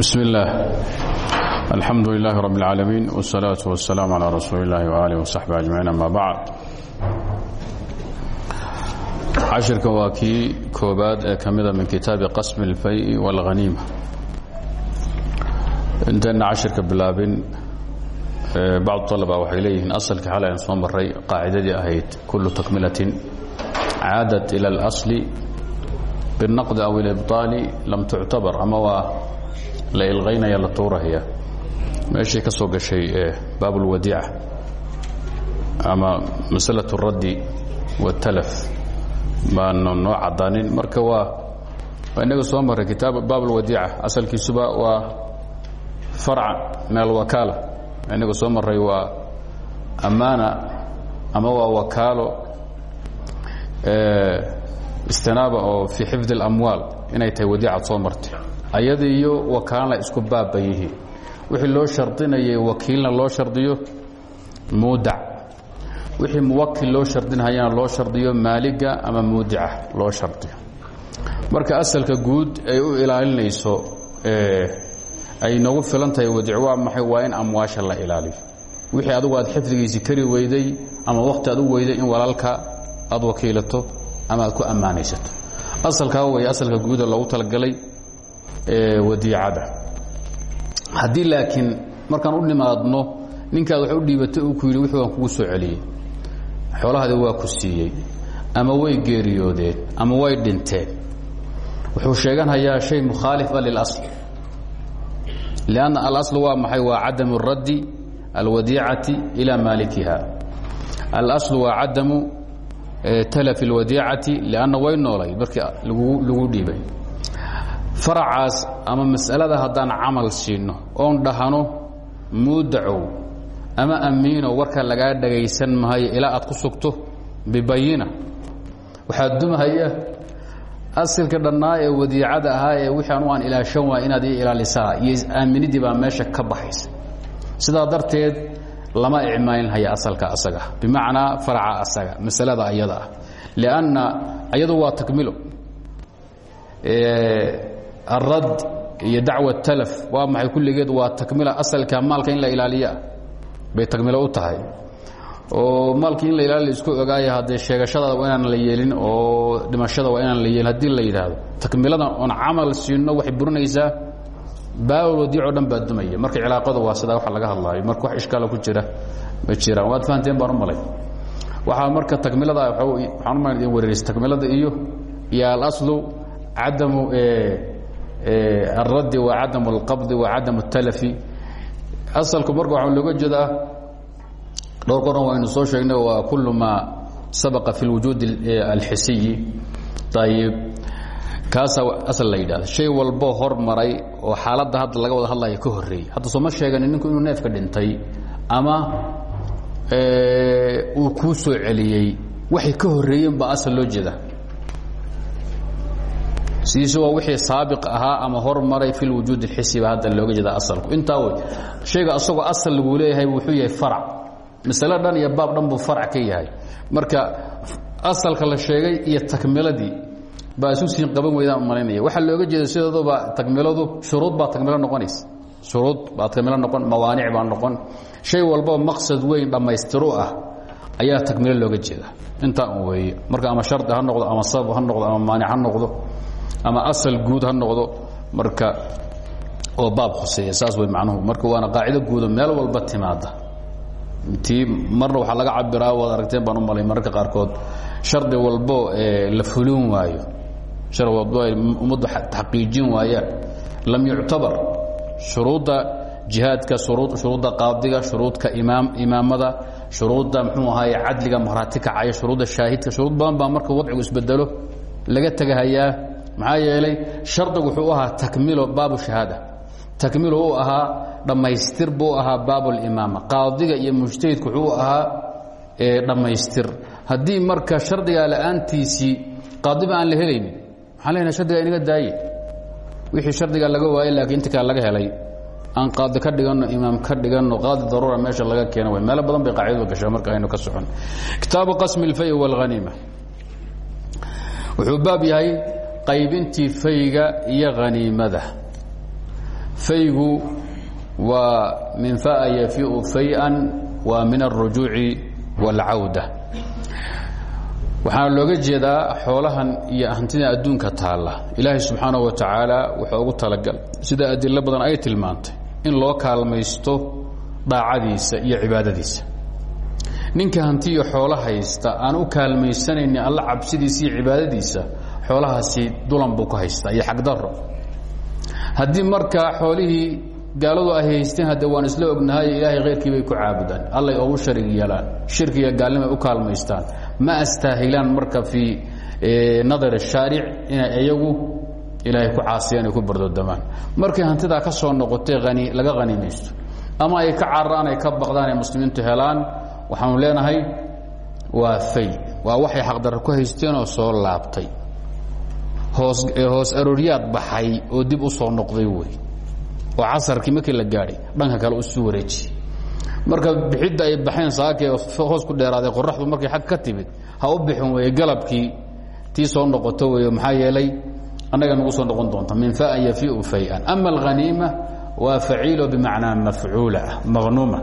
بسم الله الحمد لله رب العالمين والصلاة والسلام على رسول الله وآله وصحبه أجمعين أما بعد cashirka waa kii koobaad ee ka mida min kitaabi qasmi اlfay wاlhaniima intayna cashirka bilaabin bacdu alaba waxay leeyihiin asalkii xalay aan soo maray qaacidadii ahayd kullu takmilatin caadat ila اlasli biالnaqdi aw اlibطaali lam tuctabar ama waa la ilqaynaya la tuurahaya meeshay ka soo gashay baab اlwadiica ama masalaة الraddi wاtalaf baanu noo cadaanin marka waa inaga soo maray kitaab baab اlwadiica asalkiisuba waa farca min alwakaala inaga soo maray waa amaana ama waa wakaalo istinaaba oo fii xifdi اlamwaal inay tahay wadiicad soo martay ayada iyo wakaalna isku baabba yihiin wixii loo shardinayay wakiilna loo shardiyo muudac. Wixii muwakil loo shardinhayana loo shardiyo maaliga ama muudica loo shardiyo. Marka asalka guud ay u ilaalinayso ay noogu filan tahay wadic waa maxay? Waa in amwaasha la ilaaliyo. Wixii adugu aad xifdigiisii kari weyday ama wakhti aad u weyday in walaalka aad wakiilato ama aad ku ammaanaysato. Asalkaa wey asalka guuda loogu talagalay wadiicada. Haddii laakiin markaan u nimaadno ninkaad wax u dhiibatay uu ku yidhi waan kugu soo celiyey. Xoolahaadi waa ku siiyey ama way geeriyoodeen ama way dhinteen. Wuxuu sheeganhayaa shay mukhaalifa lilasl. Lianna alasl waa maxay? Waa cadamu raddi alwadiicati ilaa maalikiha alaslu waa cadamu talafi اlwadiicati lianna way noolay markii lagu dhiibay faracaas ama mas'alada haddaan camal siino oon dhahano muudacow ama amiino warka lagaa dhagaysan mahayo ilaa aad ku sugto bibayina. Waxaa dumahaya asilka dhannaa ee wadiicada ahaa ee wixii anu aan ilaashan waay inaad ii ilaalisaa iyo aaminidii baa meesha ka baxaysa. Sidaa darteed lama icmaalinhaya asalka asaga bimacnaa faraca asaga masalada ayada ah. Lianna ayadu waa takmilo arad iyo dacwa talaf waa maxay kulligeed waa takmila asalka maalka in la ilaaliyaa bay takmilo oo maalkii in la ilaaliya isku ogaaya haddee sheegashadaada waa inaan la yeelin oo dhimashada waa inaan la yeelin. haddii la yidhaahdo takmiladan oon camal siino waxay burinaysaa baawal wadiic o dhan baa dumaya. marka cilaaqadu waa sidaa waxa laga hadlaayo. marka wax ishkaala ku jira ma jiraan. waad fahanteen baan malay. waxaa marka takmilada waxaan u wareerisa takmilada iyo iyo alaslu cadamu الraddi wa cadam اlqabdi wa cadam الtalafi asalku marka waxaa looga jeedaa dhowr goran waynu soo sheegnay waa kul ma sabaqa fi اlwujuud اlxisiyi ayib kaasaa asal la yidhahda shay walbo hormaray oo xaaladda hadda laga wada hadlaya ka horeeyey hadda sooma sheeganin ninku inuu neefka dhintay ama uu kuu soo celiyey waxay ka horeeyeen baa asal loo jeeda waa wixii saabiq ahaa ama hormaray fi lwujuud اlxisi ba hadda looga jeeda asalku. Intaa wey shayga asagoo asal laguu leeyahay wuxuu yahay farac. Masale dhan iyo baab dhan buu farac ka yahay. Marka asalka la sheegay iyo takmiladii baa isu siin qaban weydaan malaynaya. Waxaa looga jeeda sidooduba takmiladu shuruud baa takmilo noqonaysa. Shuruud baa takmilo noqon mawaanic baa noqon. Shay walboo maqsad weyn dhammaystiru ah ayaa takmilo looga jeeda. Intaa weeye marka ama shardi ha noqdo ama sabab ha noqdo ama maanic ha noqdo ama asal guud ha noqdo marka oo baab khuseeya saas way macnuhu. Marka waana qaacido guudo meel walba timaada tii marna waxaa laga cabiraa waad aragteen baan u malay mararka qaarkood. Shardi walbo la fulin waayo. Shar walbo ay ummaddu taxqiijin waayaan. Lam yuctabar shuruudda jihaadka shuruudda qaadiga shuruudka imaam imaamada shuruudda muxuu ahaaye cadliga marhaati kacaya shuruudda shaahidka shuruud badan baa marka wadcigu isbedelo laga tegahayaa maxaa yeelay shardigu wuxuu ahaa takmilo baabu shahaada. Takmilo u ahaa dhammaystir buu ahaa baabulimaama qaadiga iyo mujtahidku wuxuu ahaa dhammaystir. Haddii marka shardigaa la'aantiisii qaadiba aan la helaynin maxaan leenahay shardigaa inaga daaye? Wixii shardigaa laga waayey laakiin inta kale laga helay. Aan qaadi ka dhiganno imaam ka dhiganno qaadi daruura meesha laga keena way. Meelo badan bay qaacidadu gashaa marka aynu ka socon. Kitaabu qasmi اlfay wاlhaniima wuxuu baab yahay qaybintii fayga iyo haniimada faygu waa min fa'a yafiu fay-an waa min alrujuuci wاlcawda waxaana looga jeedaa xoolahan iyo hantida adduunka taalla. Ilaahay subxaanaه wa tacaala wuxuu ugu talagal sida adilo badan ay tilmaantay in loo kaalmaysto daacadiisa iyo cibaadadiisa. Ninka hantiyo xoolo haysta aan u kaalmaysanayni alla cabsidiisa iyo cibaadadiisa xoolahaasi dulan buu ku haystaa iyo xagdaro haddii marka xoolihii gaaladu ay haysteen hadde waan isla ognahay ilaahay khayrkii bay ku caabudaan. Allay ogu sharig yeelaan shirkiga gaalnimay u kaalmaystaan. Ma astaahilaan marka fii nadar shaaric inay iyagu ilaahay ku caasiyaan ay ku bardoodamaan markay hantidaa ka soo noqotay ani laga hanimaysto ama ay ka cararaan ay ka baqdaan ay muslimiintu helaan waxaanu leenahay waa fay. Waa waxay xaqdarra ku haysteenoo soo laabtay hoos arooryaad baxay oo dib u soo noqday wey. Oo casarkii markii la gaadhay dhanka kale u suu wareeji marka bixidda ay baxeen saakee hoos ku dheeraaday qoraxdu markay xag ka timid ha u bixin weeye galabkii tii soo noqoto weeye maxaa yeelay annaga nagu soo noqon doonta min faan yafiu fay-an. Ama alhaniima waa faciilo bimacnaa mafcuula ah maqnuuma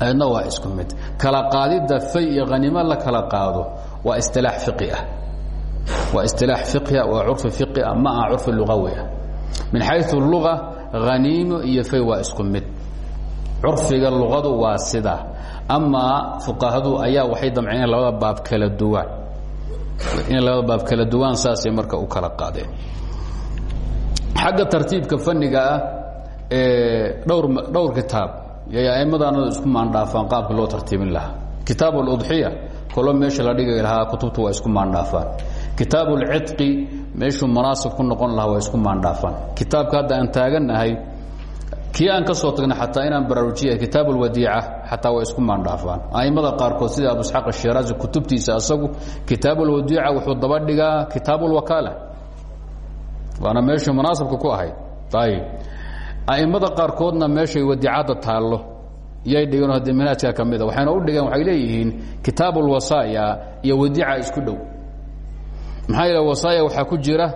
ayadna waa isku mid. Kala qaadidda fay iyo haniimo la kala qaado waa istilaax fiqi ah waa istilaax fiqia waa curfi fiqi ah ma aha curfi lugawi ah min xayu luga haniimo iyo fay waa isku mid. Curfiga luqadu waa sida. Amaa fuqahadu ayaa waxay damceen inay labada baab kala duwaan inay labada baab kala duwaan saasay marka u kala qaadeen. Xagga tartiibka faniga ah dhowr dhowr kitaab yay aimadaanada isku maandhaafaan qaabka loo tartiibin lahaa. Kitaab اludxiya kolo meesha la dhigi lahaa kutubtu waa isku maandhaafaan kitaab اlcidqi meeshuu munaasib ku noqon lahaa waa isku maandhaafaan kitaabka hadda aan taaganahay kii aan ka soo tagnay xataa inaan baraarujiya kitaab اlwadiica xataa waa isku maandhaafaan aimada qaarkood sida abu isxaaq ashiraazi kutubtiisa asagu kitaab اlwadiica wuxuu daba dhigaa kitaab اlwakaala waana meeshii munaasibka ku ahayd ayib aimada qaarkoodna meeshay wadiicadda taallo yay dhigeen hadde manhaajka ka mida waxayna u dhigeen waxay leeyihiin kitaab اlwasaaya iyo wadiica isku dhow maxaa yeele wasaaya waxaa ku jira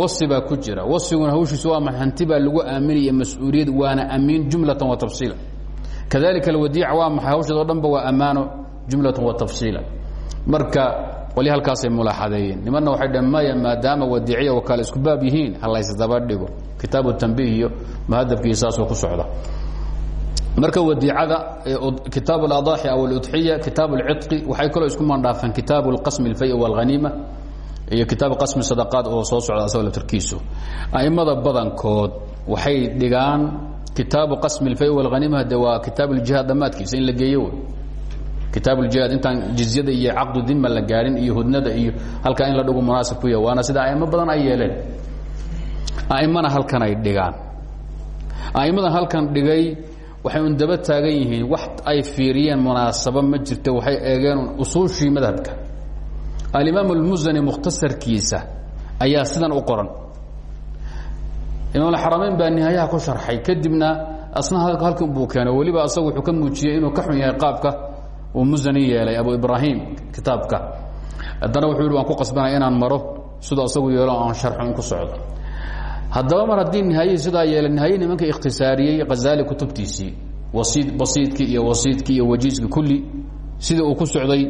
wasi baa ku jira. Wasiguna hawshiisu waa ma hanti baa lagu aaminaya mas'uuliyad waana amiin jumlatan wa tafsiila. Kadalika alwadiica waa maxay? Hawsheed o dhan ba waa ammaano jumlatan wa tafsiila. Marka qolya halkaasay mulaaxadeeyeen. Nimanna waxay dheen maya maadaama wadiiciya wakaale isku baab yihiin ha laysdaba dhigo. Kitaabu tanbiih iyo muhadabkii saasoo ku socda marka wadiicada kitaab اladaaxi aw aludxiya kitaab اlcidqi waxay kaloo isku mandhaafeen kitaab اlqasmi اlfay wاlhaniima iyo kitaab qasmi sadaqaad oo soo socda asagoo laftirkiisu aimada badankood waxay dhigaan kitaabu qasmi اlfay wاlhaniima de waa kitaab اljihaad dhammaadkiisa in la geeyo kitaab اljihaad intaan jizyada iyo caqdu dima la gaadhin iyo hudnada iyo halkaa in la dhigu munaasib ku yahy waana sida aimo badan ay yeeleen aimana halkan ay dhigaan aimadan halkan dhigay waxay un daba taagan yihiin wax ay fiiriyeen munaasabo ma jirto waxay eegeen usuushii madhabka. Alimaam اlmusani mukhtasarkiisa ayaa sidan u qoran. Imaamxaramayn baa nihaayaha ku sharxay kadibna asna halkan buu keenay weliba asagu wuxuu ka muujiyey inuu ka xun yahay qaabka uu musani yeelay abu ibraahim kitaabka. Haddana wuxuu yidhi waan ku qasbanaya inaan maro siduu asagu yeelo aan sharxo in ku socdo haddaba mar haddii nihaayihii sidaa yeelay nihaaye nimanka ikhtisaariyey khazali kutubtiisii wasiid basiidkii iyo wasiidkii iyo wajiiskii kulli sidii uu ku socday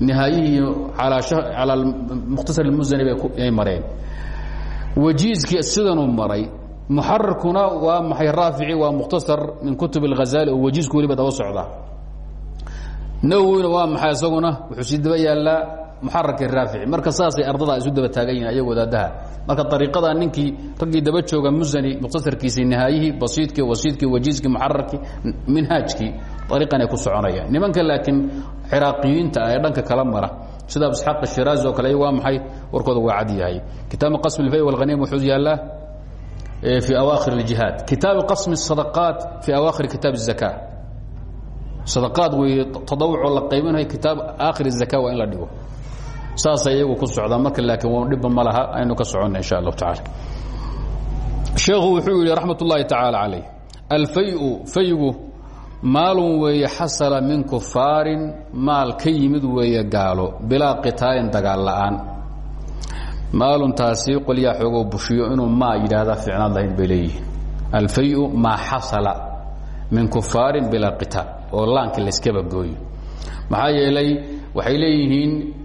nihaayihii calaa mukhtasar musani bay mareen. Wajiiskii sidanuu maray muxararkuna waa maxay raafici waa mukhtasar min kutub اlghazali oo wajiisku weliba daba socdaa. Nawowina waa maxay isaguna? Wuxuu sii daba yaallaa muxararkii raafici marka saasay ardada isu daba taagan yihin ayago wadaadaha marka ariiqada ninkii raggii daba jooga musani mukhtasarkiisii nihaayihii basiidkii wasiidkii wajiiskii muxararkii minhaajkii ariiqanay ku soconayaan nimanka laakiin ciraaqiyiinta ah ee dhanka kala mara sida abu isxaaq ashiraazi oo kale waa maxay warkooda waa cad yahay kitaabu qasm اlfay wاlhaniim wuxuu yaallaa fi awaakhir اljihaad kitaabu qasm الsadaqaat fi awaakhir kitaab الzaka sadaqaad weeye tadawucoo la qaybinayo kitaab aakhir الzaka waa in la dhigo saasay iyagu ku socdaan marka laakiin dhibba ma laha aynu ka soconna insha allahu tacaala. Sheekhu wuxuu yidhi raxmat ullaahi tacaala calayh alfayu faygu maalun weeye xasala min kufaarin maal ka yimid weeye gaalo bilaa qitaalin dagaal la'aan. Maaluntaasi qolyaa xoogoo bushiyo inuu maa yidhaahdaa ficnaad lahayd bay leeyihiin. Alfayu maa xasala min kufaarin bilaa qitaal oo laanka layskaba gooyo. Maxaa yeelay waxay leeyihiin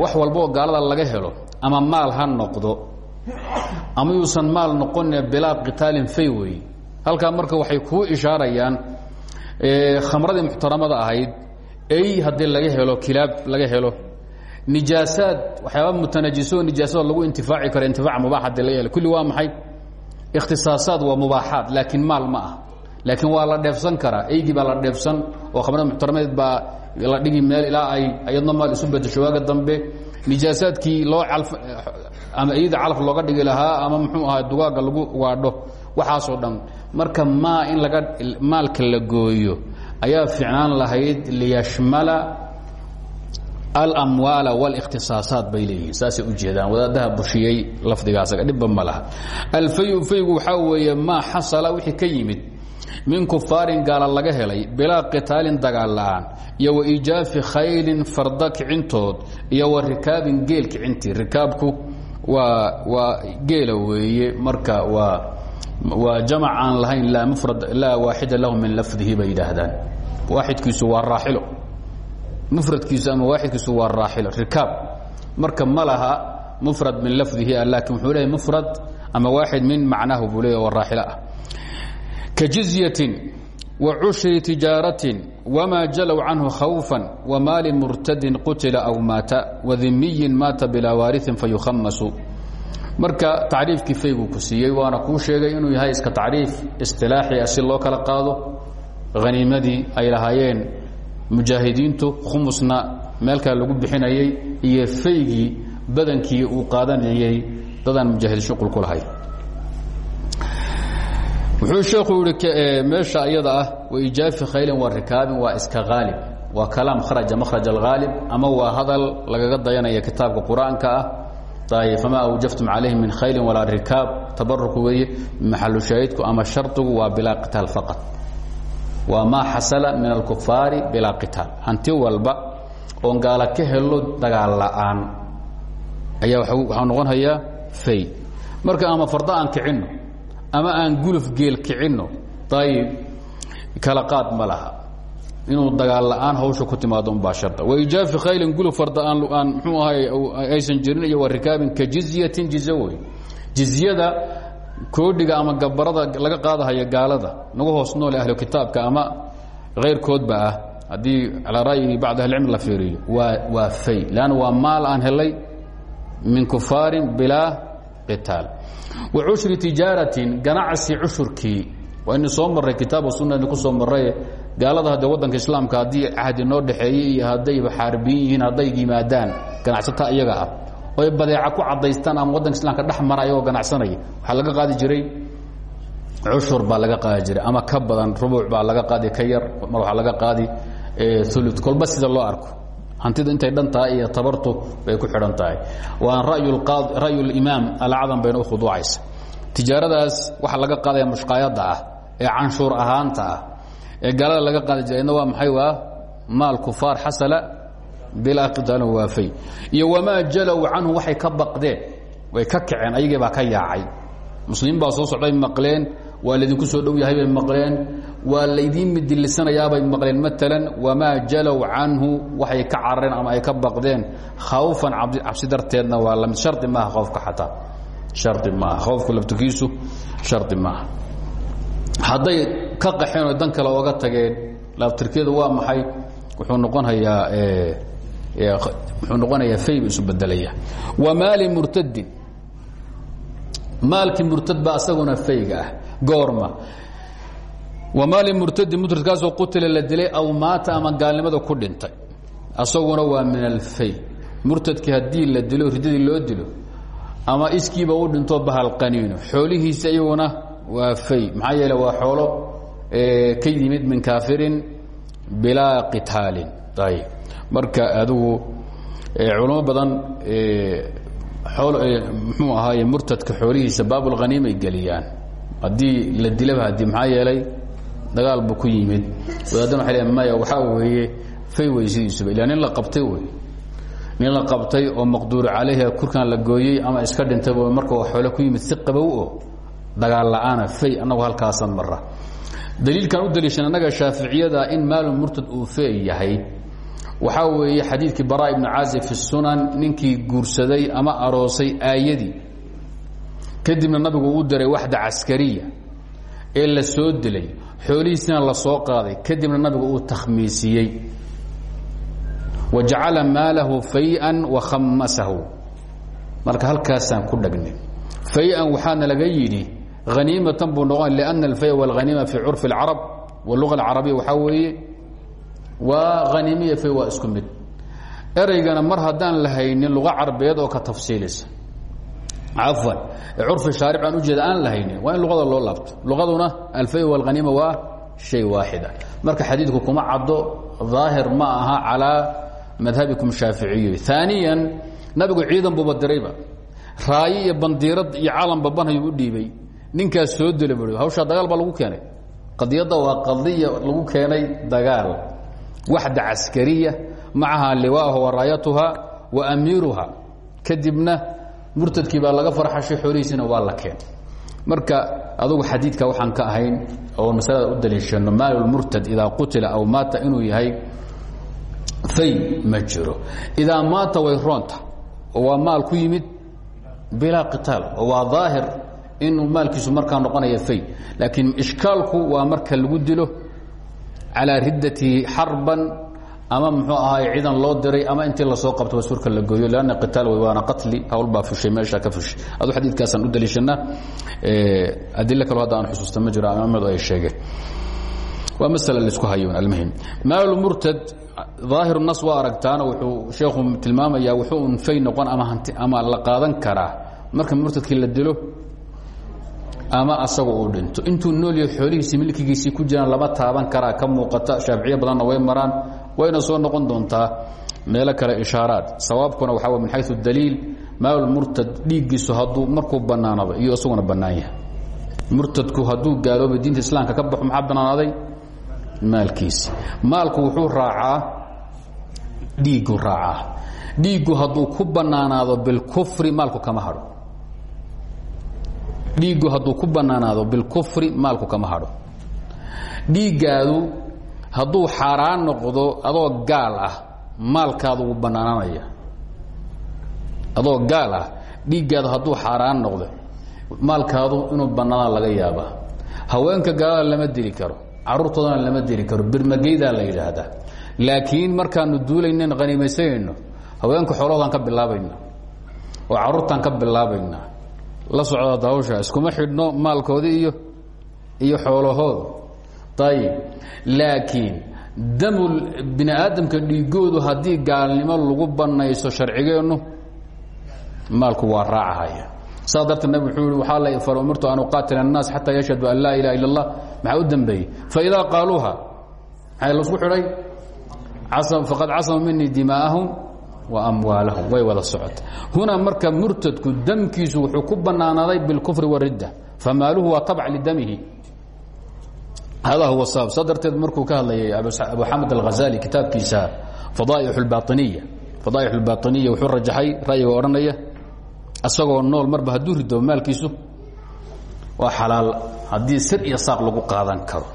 wax walba oo gaalada laga helo ama maal ha noqdo ama yuusan maal noqone bilaa qitaalin fay wey halkaa marka waxay kuu ishaarayaan khamradii muxtaramada ahayd ey haddii laga helo kilaab laga helo nijaasaad waxyaaba mutanajiso nijaasada lagu intifaaci karo intifaac mubaax haddii laga helo. Kulli waa maxay? Ikhtisaasaad waa mubaaxaad laakiin maal ma ah laakiin waa la dheefsan karaa eygii baa la dheefsan oo khamrada muxtaramadeed baa la dhigi meel ilaa ay ayadna maal isu bedesho. Waaga dambe nijaasaadkii loo ama iyada calaf looga dhigi lahaa ama muxuu ahaa dugaaga lagu waadho waxaasoo dhan marka maa in laga maalka la gooyo ayaa ficnaan lahayd liyashmala alamwaala wاlاkhtisaasaat bay leeyihiin. Saasay u jeedaan. Wadaadaha bushiyey lafdigaasaga dhibba ma laha. Alfayu faygu waxaa weeye maa xasala wixii ka yimid min kufaarin gaala laga helay bilaa qitaalin dagaal iyo wa khaylin farda kicintood iyo wa rikaabin geel rikaabku waa waa geela weeye marka waa waa jamac aan lahayn laa mufrad laa waaxida lahu min lafdihi bay yidhaahdaan. Waaxidkiisu waa raaxilo. Mufradkiisu ama waaxidkiisu waa raaxilo. Rikaab. Marka ma mufrad min lafdihi laakin wuxuu leeyahy mufrad ama waaxid min macnaahu buu leeyahy waa ah kajizyatin wa cushri tijaaratin wma jalow canhu khawfan wmaali murtadin qutila aw maata wadimiyin maata bilaa waariin fayukhamasu marka tacriifkii faygu ku waana kuu sheegay inuu yahay iska tacriif istilaaxi ah si kala qaado haniimadii ay lahaayeen mujaahidiintu khumusna meelkaa lagu bixinayey iyo faygii badankii uu qaadanayey dadaan mujaahid shuqul ku wuxuu sheekhu yihi meesha iyada ah waijaafi khaylin wa rikaabin waa iska haalib waa kalaam kharaja makhraj alghaalib ama waa hadal lagaga dayanaya kitaabka qur'aanka ah. Famaa awjaftum calayhi min khaylin walaa rikaab. Tabaruku weeye maxalu shaahidku ama shardigu waa bilaa qitaal faqad waa maa xasala min alkufaari bilaa qitaal. Hanti walba oon gaala ka helo dagaal la'aan ayaa waxaa noqonhayaa fay. Marka ama farda aan kicinno ama aan guluf geel kicinno ayib kala qaad ma laha. Inuu dagaal la'aan hawsha ku timaado umbaa sharda waijaafi khaylin guluf farda aan mxuu ahay aysan jirin iyo wa rikaabin ka jizyatin jize wey jizyada koodhiga ama gabarada laga qaadahaya gaalada nagu hoos noole ahlu kitaabka ama kayrkoodba ah. Haddii calaa ra'yi bacd ahlicilm la fiiriyo waa waa fay. Leanna waa maal aan helay min kufaarin bilaa qitaal wa cushri tijaaratin ganacsi cushurkii. Waa inu soo marray kitaaba sunna ku soo marray gaalada hadde waddanka islaamka haddii cahdi noo dhexeeyey iyo haddayba xaarbiyin yihiin hadday yimaadaan ganacsata iyaga ah. Oy badeeca ku cadaystaan ama waddanka islaamka dhex mara ayagoo ganacsanaya waxaa laga qaadi jiray. Cushur baa laga qaadi jiray ama ka badan rubuuc baa laga qaadi ka yar mar waxaa laga qaadi ulu kolba sida loo arko hantida intay dhan tahay iyo tabartu bay ku xidhan tahay. Waa ra'yu limaam alacdam bayna u khuduucaysa. Tijaaradaas waxaa laga qaadaya mushqaayadda ah ee canshuur ahaanta ah ee gaalada laga qaadi jirayna waa maxay waa? Maal kufaar xasala bilaa qitaalin waafay. Iyo wamaa jalow canhu waxay ka baqdeen way ka kaceen ayagii baa ka yaacay. Muslimiin baa soo socday maqleen waa laydinku soo dhow yahay bay maqleen. Waa laydiin midillisanayaabay maqleen. Maalan wamaa jalow canhu waxay ka carareen ama ay ka baqdeen. Khawfan cabsi darteedna waa la mid shardi maaha khoofka xataa. Shardi maaha. Khoofku laftigiisu shardi maaha. Hadday ka qaxeen oo dan kale ooga tageen laabtirkeedu waa maxay? Wuxuu noqonayaa wuxuu noqonayaa fay bu isu bedelaya wa maali murtadin maalkii murtad ba asaguna fayga ah goorma. Wa maali murtadin murtadkaasoo qutila la dilay aw maata ama gaalnimada ku dhintay. Asaguna waa min alfay murtadkii haddii la dilo ridadii loo dilo ama iskiiba u dhinto bahalqaniino xoolihiisa iyaguna waa fay. Maxaa yeele waa xoolo ka yimid min kaafirin bilaa qitaalin ayb marka adigu culamo badan mxuu ahaaye murtadka xoolihiisa baabulhaniimay geliyaan haddii la dilaba hadi maxaa yeelay dagaal buu ku yimid. Wadaadana waay le maya waxaa weeye fay wey sidiisuba. Ila nin la qabtay wey nin la qabtay oo maqduuru calayhi kurkan la gooyey ama iska dhintayba marka xoole ku yimid si qabow oo dagaal la'aana fay annagu halkaasan mara daliilkan u daliishan annaga shaaficiyada in maalu murtad uu fey yahay. Waxaa weeye xadiidkii bara ibnu caazib fi sunan ninkii guursaday ama aroosay aayadii kadibna nabigu u diray waxda caskariya ee la soo dilay. Xoolihiisina la soo qaaday. Kadibna nabigu uu takhmiisiyey. Wa jacala maalahu fay-an wa khamasahu marka halkaasaan ku dhagnay. Fay-an waxaana laga yidhi haniimatan buu noqon lianna alfay walhaniima fii curfi اlcarab waluga alcarabiya. Waxaa weeye waa haniimiya fay waa isku mid. Ereygana mar haddaan la haynin luga carabeed oo ka tafsiilisa cafwan. Curfi shaaric aan ujeeda aan la haynin waa in luqada loo laabto. Luqaduna alfay walhaniima waa shay waaxida marka xadiidku kuma caddo daahir ma aha calaa madhabikum shaaficiyi aaniyan nabigu ciidan buuba dirayba raayo iyo bandiirad iyo calan babanhayu u dhiibay. Ninkaas soo dila bu hawshaa dagaal baa lagu keenay. Qadiyadda waa qadiya lagu keenay dagaal. Waxda caskariya macaha liwaaha wa raayatuha wa amiiruha. Kadibna murtadkii baa laga farxashay xoolihiisina waa la keen. Marka adugu xadiidka waxaan ka ahayn oo masalada u daliishano maalulmurtad idaa qutila aw maata inuu yahay fay ma jiro. Idaa maata way roonta oo waa maal ku yimid bilaa qitaal oo waa daahir inuu maalkiisu markaa noqonaya fay. Laakiin ishkaalku waa marka lagu dilo calaa riddatihi xarban ama muxuu ahaay ciidan loo diray ama intii la soo qabto surka la gooyo lanna qitaal wey waana qatli. Hawlbaa fushay meesha ka fushay. Adu xadiidkaasaan u daliishanaa. Adilo kaloo hadda aan xusuusta ma jiro amaamadu ay sheegeen. Waa masala la isku hayo almuhim. Maalu murtad aahiru nas waa aragtaana wuxuu sheekhu tilmaamayaa wuxuu un fay noqon ama hanti ama la qaadan karaa. Marka murtadkii la dilo ama asaga uu dhinto. Intuu noolyahay xoolihiisi milkigiisii ku jiraan lama taaban karaa ka muuqata shaaficiyo badanna way maraan wayna soo noqon doontaa meelo kale ishaaraad. Sawaabkuna waxaa min xayu daliil maalmurtad dhiiggiisu hadduu markuu bannaanado iyo isaguna bannaan yahay. Murtadku hadduu gaaloobay diinta islaamka ka baxo maxaa bannaanaaday? Maalkiisi maalku wuxuu raacaa dhiiggu raacaa. Dhiiggu hadduu ku bannaanaado bilkufri maalku kama hadho. Dhiiggu hadduu ku bannaanaado bilkufri maalku kama hadho. Dhiiggaadu hadduu xaaraan noqdo adoo gaal ah maalkaadu wuu bannaanaanaya adoo gaal ah dhiiggaadu hadduu xaaraan noqdo maalkaadu inuu bannaanaa laga yaabaa. Haweenka gaalada lama dili karo carruurtoodana lama dili karo birmageydaa la yidhaahdaa. Laakiin markaanu duulaynen haniimaysanayno haweenka xoolahoodaan ka bilaabayna oo carruurtaan ka bilaabayna la socda hawsha iskuma xidhno maalkoodi iyo iyo xoolahooda ayib laakiin damul bini aadamka dhiigoodu haddii gaalnimo lagu banayso sharcigeennu maalku waa raacahaya saas darteed nabig wuxuu i waxaa la faro umirtu an uqaatila الnaas xataa yashhadu an laa ilaha illa اllah maxaa u dembeeyey faidaa qaaluuha maxaa lasku xidhay faqad casama minii dimaa'ahum wa amwaalahum way wada socota hunaa marka murtadku damkiisu wuxuu ku bannaanaaday bilkufri waridda famaaluhu waa tabc lidamihi hada huwa sabab saa darteed markuu ka hadlayay abu xamed alghazali kitaabkiisa fadaaix اlbainiya fadaaix اlbaطiniya wuxuu rajaxay ra'yiga odhanaya isagoo nool marba hadduu rido maalkiisu waa xalaal haddii sir iyo saaq lagu qaadan karo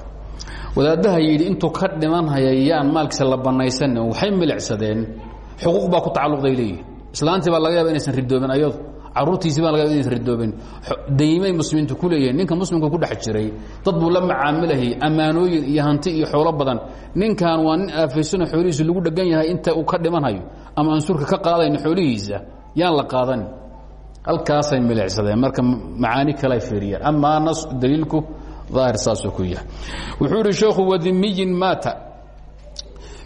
wadaadaha yidhi intuu ka dhiman hayayaan maalkiisa la banaysan waxay milicsadeen xuquuq baa ku tacalluqday leeyihin islaantii baa laga yaaba inaysan ridoobin ayadu caruurtiisii baa laga inaysan ridoobin. Daymay muslimiintu ku leeyihiin ninka muslimka ku dhex jiray dad buu la macaamilayay ammaanooyin iyo hanti iyo xoolo badan. Ninkan waa nin aafaysanoo xoolihiisa lagu dhegan yahay inta uu ka dhimanhayo ama ansurka ka qaadayno xoolihiisa yaan la qaadan. Halkaasay milicsadeen marka macaani kale fiiriyaan amaa nas daliilku daahir saasuu ku yahay. Wuxuu idhi sheekhu wadimiyin maata.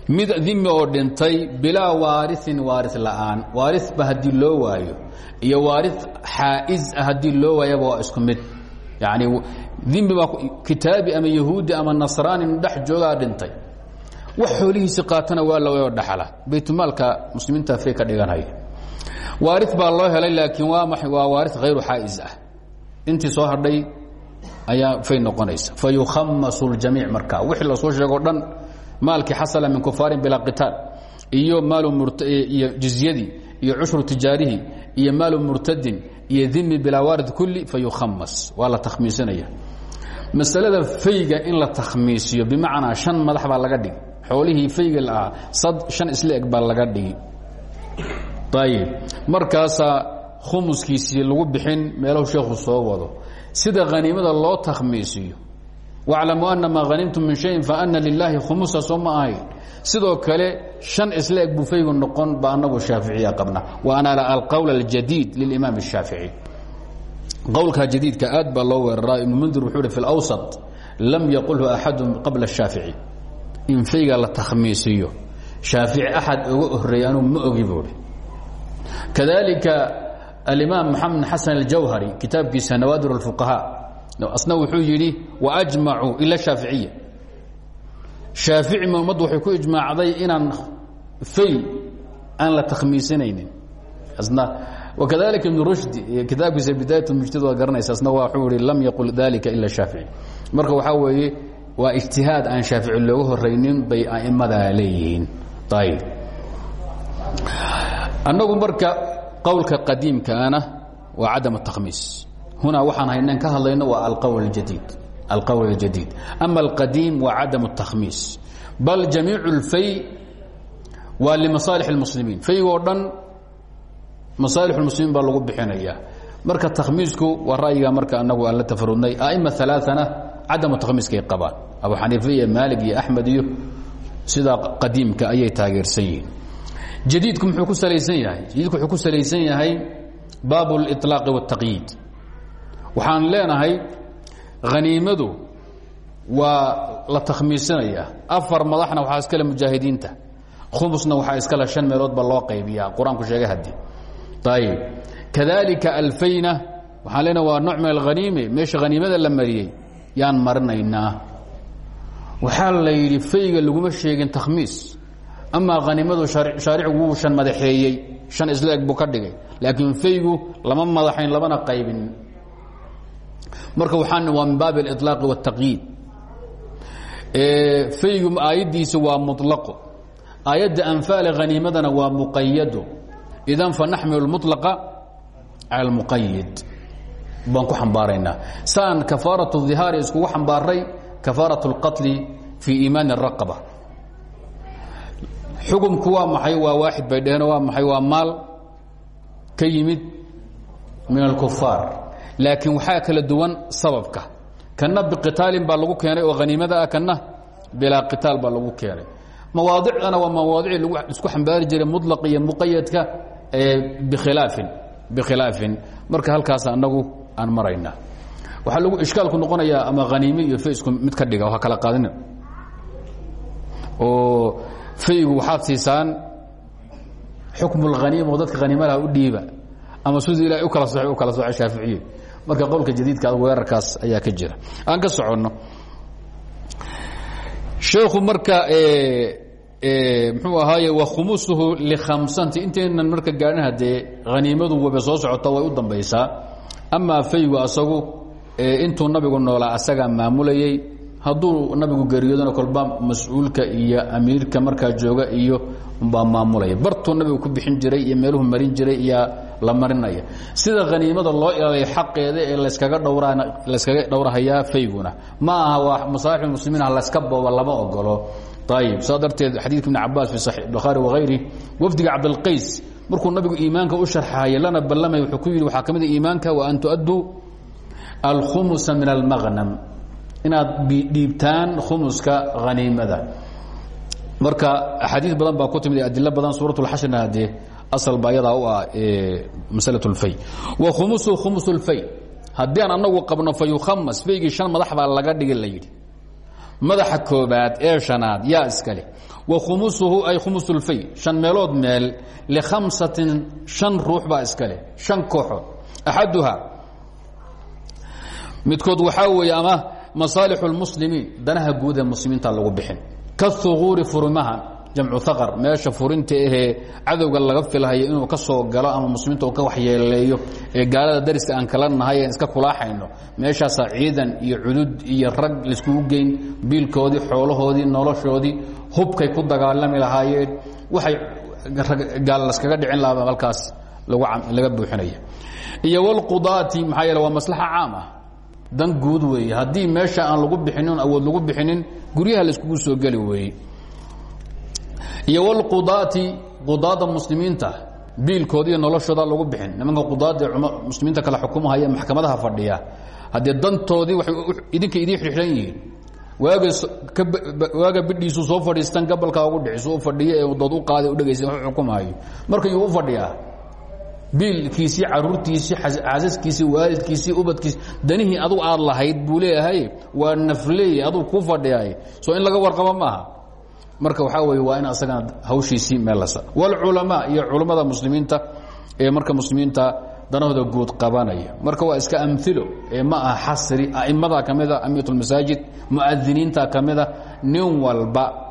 Mid dimi oo dhintay bilaa waariin waari la'aan. Waariba haddii loo waayo iyo waari xaa'iz ah haddii loo waayaba waa isku mid. Yani dimi baa kitaabi ama yahuudi ama nasraani dhex joogaa dhintay. Wax xoolihiisi qaatana waa la wayoo dhaxala baytmaalka muslimiinta fay ka dhiganhaya waari baa loo helay laakiin waa waa waari hayru xaa'iz ah. Intii soo hadhay ayaa fay noqonaysa. Fa yukhamasu ljamiic marka wixii la soo sheego dhan maalkii xasala min kufaarin bilaa qitaal. Iyo maaliyo jizyadii iyo cushru tijaarihii iyo maalu murtadin iyo dimi bilaa waarid kulli fa yukhamas waa la takhmiisinaya masalada fayga in la takhmiisiyo bimacnaa shan madax baa laga dhigi xoolihii fayga la ahaa sad shan isla eg baa laga dhigi ayib markaasaa khumuskiisii lagu bixin meelahu sheekhu soo wado. Sida haniimada loo takhmiisiyo waclamuu ana maa hanimtum min shayin faana lilaahi khumusa soo ma ahayn sidoo kale shan isla eg buu faygu noqon ba anagu shaaficiya qabna wa ana alqowl aljadiid lilimaam الshaafici qowlka jadiidka aad baa loo weeraraa ibnu mundir wuxuu hi fi اlawsط lam yaqulhu axadu qabla الshaafici in fayga la takhmiisiyo shaafici axad oga horeeyay anugu ma ogi buui kadalika alimaam maxamed xasan aljawhari kitaabkiisa nawaadir اlfuqahaa asna wuxuu yidhi waajmacuu ila shaaficiya shaafici ma ummaddu waxay ku ijmaacday inaan fay aan la takhmiisinaynin asna wakadalika ibn rushdi kitaabkiisa bidaayat mujtahid waa garanaysa asna wuxuu ihi lam yaqul dalika ila shaafici marka waxaa weeye waa ijtihaad aan shaafici looga horaynin bay a'imadaa leeyihiin ayb annagu marka qowlka qadiimkaana waa cadam الtakhmiis hunaa waxaan haynan ka hadlayno waa alqowl اjadiid alqowl اljadiid ama alqadiim waa cadam الtakhmiis bal jamiic اlfay waa limasaalix اlmuslimiin faygoo dhan masaalix اlmuslimiin baa lagu bixinaya marka takhmiisku waa ra'yiga marka anagu aan la tafarudnay aima alaaana cadamu takhmiiskay qabaan abu xaniifa iyo maalig iyo axmed iyo sidaa qadiimka ayay taageersan yihiin jadiidku muxuu ku salaysan yahay jadiidku wuxuu ku salaysan yahay baab اliطlaaqi wالtaqyiid waxaan leenahay haniimadu waa la takhmiisinaya afar madaxna waxaa iskale mujaahidiinta. Khumusna waxaa iskale shan meelood ba loo qaybiyaa. Qur'aanku sheegay haddi. Ayib kadalika alfayna waxaan leenahay waa nooc min alhaniime meesha haniimada la mariyey yaan marinaynaa. Waxaa la yidhi fayga laguma sheegin takhmiis. Amaa hanimadu shaaricigu wuu shan madaxeeyey. Shan isla eg buu ka dhigay. Laakiin faygu lama madaxayn labana qaybin marka waxaa waa min baabi اliطlaaqi wالtaqyiid faygu aayaddiisa waa muطlaqo aayadda anfaale haniimadana waa muqayado idan fanaxmilu اlmuطlaqa cala اlmuqayid baan ku xambaaraynaa saan kafaaraة الظihaari iskugu xambaaray kafaaraة اlqatli fii iimaani الraqaba xukumku waa maxay waa waaxid bay dheheen waa maxay waa maal ka yimid min alkufaar laakiin waxaa kala duwan sababka. Kana biqitaalin baa lagu keenay oo haniimada ah kana bilaa qitaal baa lagu keenay. Mawaadicdana waa mawaadicii lagu isku xambaari jiray muطlaq iyo muqayadka bikhilaafin bikhilaafin marka halkaas anagu aan marayna. Waxaa lagu ishkaalku noqonayaa ama haniime iyo faysku mid ka dhiga ha kala qaadina. Oo faygu waxaad siisaan xukm اlhaniima oo dadka haniimalaha u dhiiba ama siduu ilahay u kala soxay u kala soocay shaaficiye marka qowlka jadiidka weerarkaas ayaa ka jira. Aan ka soconno. Sheekhu marka muxuu ahaaye wa khumusuhu likhamsanti intaynan marka gaadhin haddee haniimadu waba soo socota way u dambaysaa. Amaa faygu asagu intuu nabigu noolaa asagaa maamulayey hadduu nabigu geeriyoodana kolba mas'uulka iyo amiirka markaa jooga iyo baa maamulaya. Bartuu nabigu ku bixin jiray iyo meeluhu marin jiray iyo la marinaya. Sida haniimada loo ilaaliya xaqeeda ee laskaga dhowra layskaga dhowrahayaa fayguna. Ma aha waa masaalix muslimiin ha layska booba lama ogolo ayib saa darteed xadiidka ibn cabaas fi saxiix bukhaari wahayri wafdiga cabdilqays markuu nabigu iimaanka u sharxaayay lana ballamay wuxuu ku yidhi waxaa ka mid a iimaanka wa an tu'adduu alkhumusa min almaqnam inaad dhiibtaan khumuska haniimada marka axaadiis badan baa ku timid adilo badan suurat اlxashrna hadee asalba ayadaa u ah masala lfay wa khumusu khumus lfay haddii aan anagu qabno fa yukhamas faygii shan madax baa laga dhigi la yidhi. Madaxa koobaad ee shanaad yaa iskale. Wa khumusuhu ay khumus lfay shan meelood meel likhamsatin shan ruux baa iskale shan kooxood. Axaduhaa midkood waxaa weeye ama masaalixu lmuslimiin danaha guud muslimiinta lagu bixin. Kauquuri furimaha jamcu aqar meesha furinta ahee cadowga laga filhayo inuu ka soo galo ama muslimiinta uu ka waxyeeleeyo ee gaalada dariska aan kala nahay en iska kulaaxayno meeshaasaa ciidan iyo cudud iyo rag laiskugu geyn biilkoodii xoolahoodii noloshoodii hubkay ku dagaalami lahaayeen waxay gaal laskaga dhicin lahaa halkaas laga buuxinaya. Iyo wlqudaati maxaa yeele waa maslaxa caam ah. Dan guud weeye. Haddii meesha aan lagu bixinin awood lagu bixinin guryaha laiskugu soo geli weeye iyo wlqudaati qudaada muslimiinta biilkooda iyo noloshooda lagu bixin. Nimanka qudaada muslimiinta kale xukumahaya maxkamadaha fadhiya haddee dantoodii waxay idinka idiin xidhan yihiin waaga waaga bidhiisu soo fadhiistan gabalkaa ugu dhicisu u fadhiyo ee dood u qaaday u dhegaysa wax xukumaayo. Marka yuu u fadhiyaa biilkiisii caruurtiisii xaasaskiisii waalidkiisii ubadkiisi danihii adugu aad lahayd buu leeyahay waa nafleey adugu ku fadhiyay soo in laga warqabo maaha marka waxaa wey waa in asagana hawshiisii meel la sa iyo culammada muslimiinta ee marka muslimiinta danahooda guud qabanaya. Marka waa iska amilo ee ma aha xasri aimadaa ka mida amiyat lmasaajid muadiniinta nin walba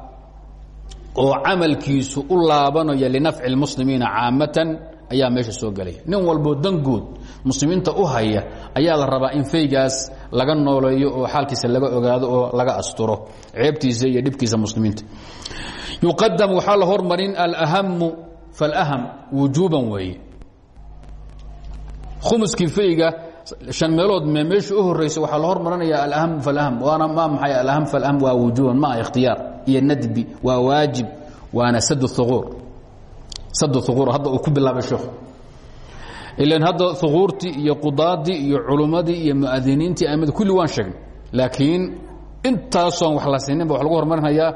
oo camalkiisu u laabanayo linafci lmuslimiina caamatan ayaa meesha soo gelaya nin walboo dan guud muslimiinta u haya ayaa la rabaa in faygaas laga nooleeyo oo xaalkiisa laga ogaado oo laga asturo ceebtiisa iyo dhibkiisa muslimiinta. Yuqadam waxaa la hormarin alhamu falham wujuuban weeye. Khumuskii fayga shan meelood me meesha u horeysa waxaa la hormarinaya alham falham waana ma maxay alham falham waa wujuuban ma ikhtiyaar iyo nadbi waa waajib waana sad huquur sad huquur hadda uu ku bilaabay sheekhu ilan hadda huquurtii iyo qudaadii iyo culummadii iyo muadiniintii aimada kulli waan sheegnay. Laakiin intaasoon wax la siinin ba wax lagu hormarinayaa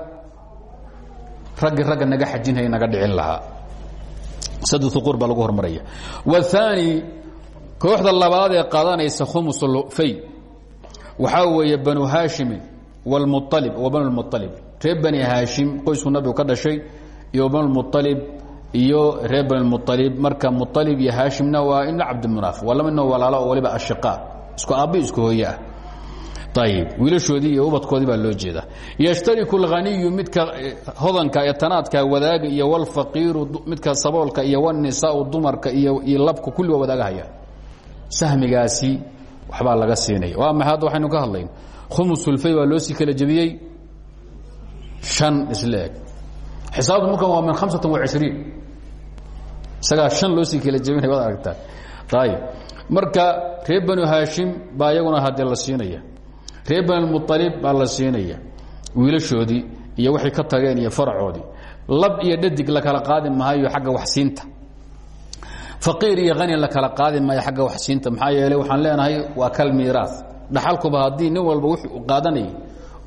raggii ragga naga xajinhaya naga dhicin lahaa. Sad huquur baa lagu hormaraya. Waثaani kooxda labaad ee qaadanaysa khumusulfay waxaa weeye banu haashimin wاlmualib wa banu lmualib reer bani haashim qoysku nabigu ka dhashay iyo banulmualib iyo reer bnmualib marka mualib iyo haashimna waa in cabdimunaaf waa lama nin walaalo oo waliba ashiqaa isku aabbi isku hooyeah ayib wiilashoodii iyo ubadkoodii baa loo jeedaa. Yashtariku اlhaniyu midka eh, hodanka ee tanaadka wadaaga iyo wlfaqiiru midka saboolka iyo wnisaau dumarka iyo labka kulli waa wadaagahaya sahmigaasi waxbaa laga siinaya waa maay hadda waxaynu ka hadlayna khumusulfay baa loosii kala jebiyey an isleeg. Xisaabtu markan waa min amsatan وaishriin isagaa شhan loo sii kala jebinaya waad aragtaa. Ayib marka reer banu haashim baa iyaguna hadee la siinaya. Reer bani muطalib baa la siinaya. Wiilashoodii iyo waxay ka tageen iyo faracoodii. Lab iyo dhadig la kala qaadi maayo xagga waxsiinta. Faqiir iyo hani la kala qaadi maayo agga waxsiinta. Maxaa yeeley waxaan leenahay waa kal miiraas. Dhaxalkuba haddii nin walba wix u qaadanayay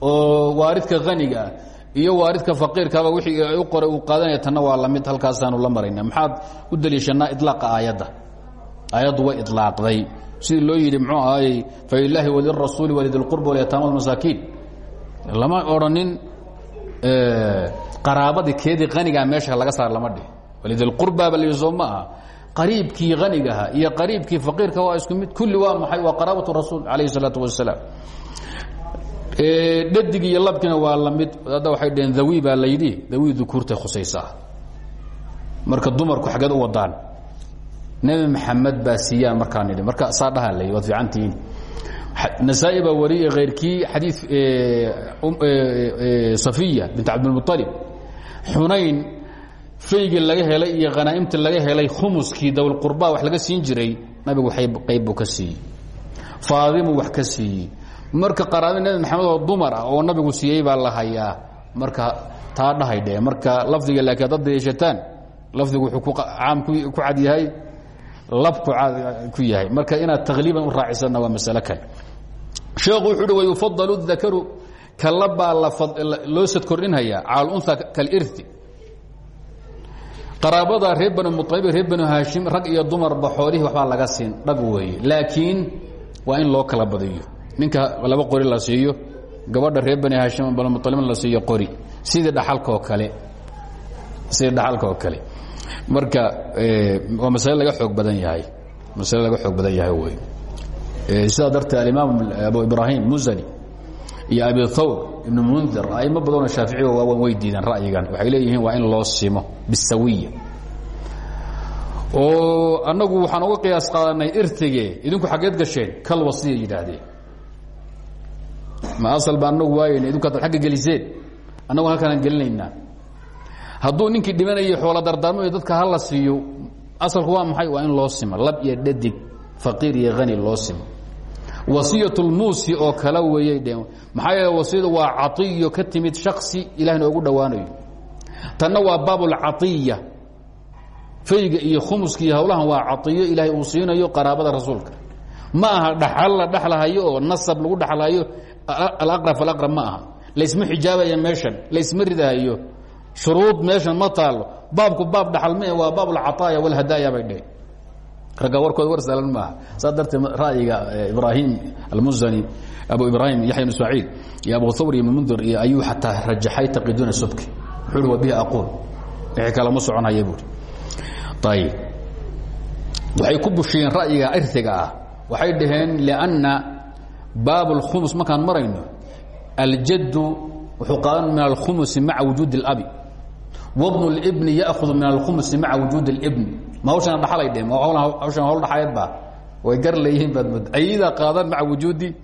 oo waaridka haniga ah iyo waaridka faqiirkaba wixii u qoray uu qaadanaya tanna waa la mid halkaasaanu la marayna maxaad u daliishanaa ilaaqa aayadda? Aayaddu way ilaaqday sidii loo yidhi mxuu ahaayey falilaahi walirasuuli walidilqurba walyataama almasaakiin. Lama odhanin qaraabadii keedii hanigaa meesha laga saar lama dhihi. Walidilqurba ba la soo ma aha. Qariibkii hanigaha iyo qariibkii faqiirka waa isku mid. Kulli waa maxay? Waa qaraabatu rasuul calayhi salaatu wasalaam dhadig iyo labkina waa la mid hadda waxay dhaheen dawi baa la yidhi dawi dukuurtay khusaysaa marka dumarku xageed u wadaan. Nebi maxamed baa siiyaan markaa nidhi marka saa dhaha la waad fiicantihiin nasaa-i baa wariyey khayrkii xadiid safiya bint cabdilmualib xunayn faygii laga helay iyo khanaa'imta laga helay khumuskii dawlqurba wax laga siin jiray nabigu qayb buu ka siiyey. Faadimuu wax ka siiyey marka qaraabo nebi maxamed oo dumar ah oo nabigu siiyey baa la hayaa. Marka taa dhahay dhe marka lafdiga laakiin haddaad daliishataan lafdigu wuxuu caam ku cad yahay labku ku yahay. Marka inaad takliiban u raacisanna waa masale kale. Sheekhu wuxuu uhi wayufadalu dakaru kalabaa loo sad kordhinhayaa cala unha kalirti qaraabada reer bani mualib reer bani haashim rag iyo dumarba xoolihii waxbaa laga siin dhag weeye. Laakiin waa in loo kala badiyo ninka laba qori la siiyo gabadha reer bani haashim bani mualibna la siiyo qori sidii dhaxalka oo kale sidii dhaxalka oo kale. Marka waa masale laga xoog badan yahay masale laga xoog badan yahay wey sidaa darteed alimaam abu ibrahim musani iyo abi thawr ibn mundir aimo badanoo shaaficiga waawan way diideen ra'yigan waxay leeyihiin waa in loo simo bisawiya. Oo annagu waxaan uga qiyaas qaadanay irtige idinku xaggeed gasheen kal wasiya yidhaahdeen ma asal baa anagu waayeyna idinku haddaad agga geliseen. Annagu halkaanaan gelinaynaa. Hadduu ninkii dhimanayay xoola dardaarmo dadka hala siiyo asalku waa maxay? Waa in loo simo. Lab iyo dhadig faqiir iyo hani loo simo. Wasiyatulmuusi oo kale weeyey dheen maxaa yeele wasiyadu waa caiyo ka timid shaksi ilahna ogu dhowaanayo. Tanna waa baabulcaiya fayga iyo khumuska iyo hawlahan waa caiyo ilaahay uu siinayo qaraabada rasuulka. Ma aha dhaxal la dhexlahayo oo nasab lagu dhexlahayo falaqrab ma aha. Laysma xijaabaya meeshan laysma ridahayo shuruud meeshan ma taalo baabku baab dhaxal ma waa baab alcaaaya walhadaaya bay dheh ragga warkood war sahlan maaha saas darteed ra'yiga ibraahim almuzani abu ibraahim yaxya ibn ismaaciil iyo abu thawr iyo mundir iyo ayuu xataa rajaxay taqiduuna subki. Wuxuu uhi wa bihi aquul wixii kale ma soconhaya buuri ayib waxay ku bushiyeen ra'yiga irtiga ah. Waxay dhaheen lianna baab اlkhumus markaan marayno aljaddu wuxuu qaadan min alkhumusi maca wujuudi اlabi wabnu اlbni ya'hudu min alkhumusi maca wujuudi اlbni ma hawshana dhaxalay dheheen hawshan hawl dhaxayeed ba way gar leeyihiin baad mood ayadaa qaadan maca wujuudi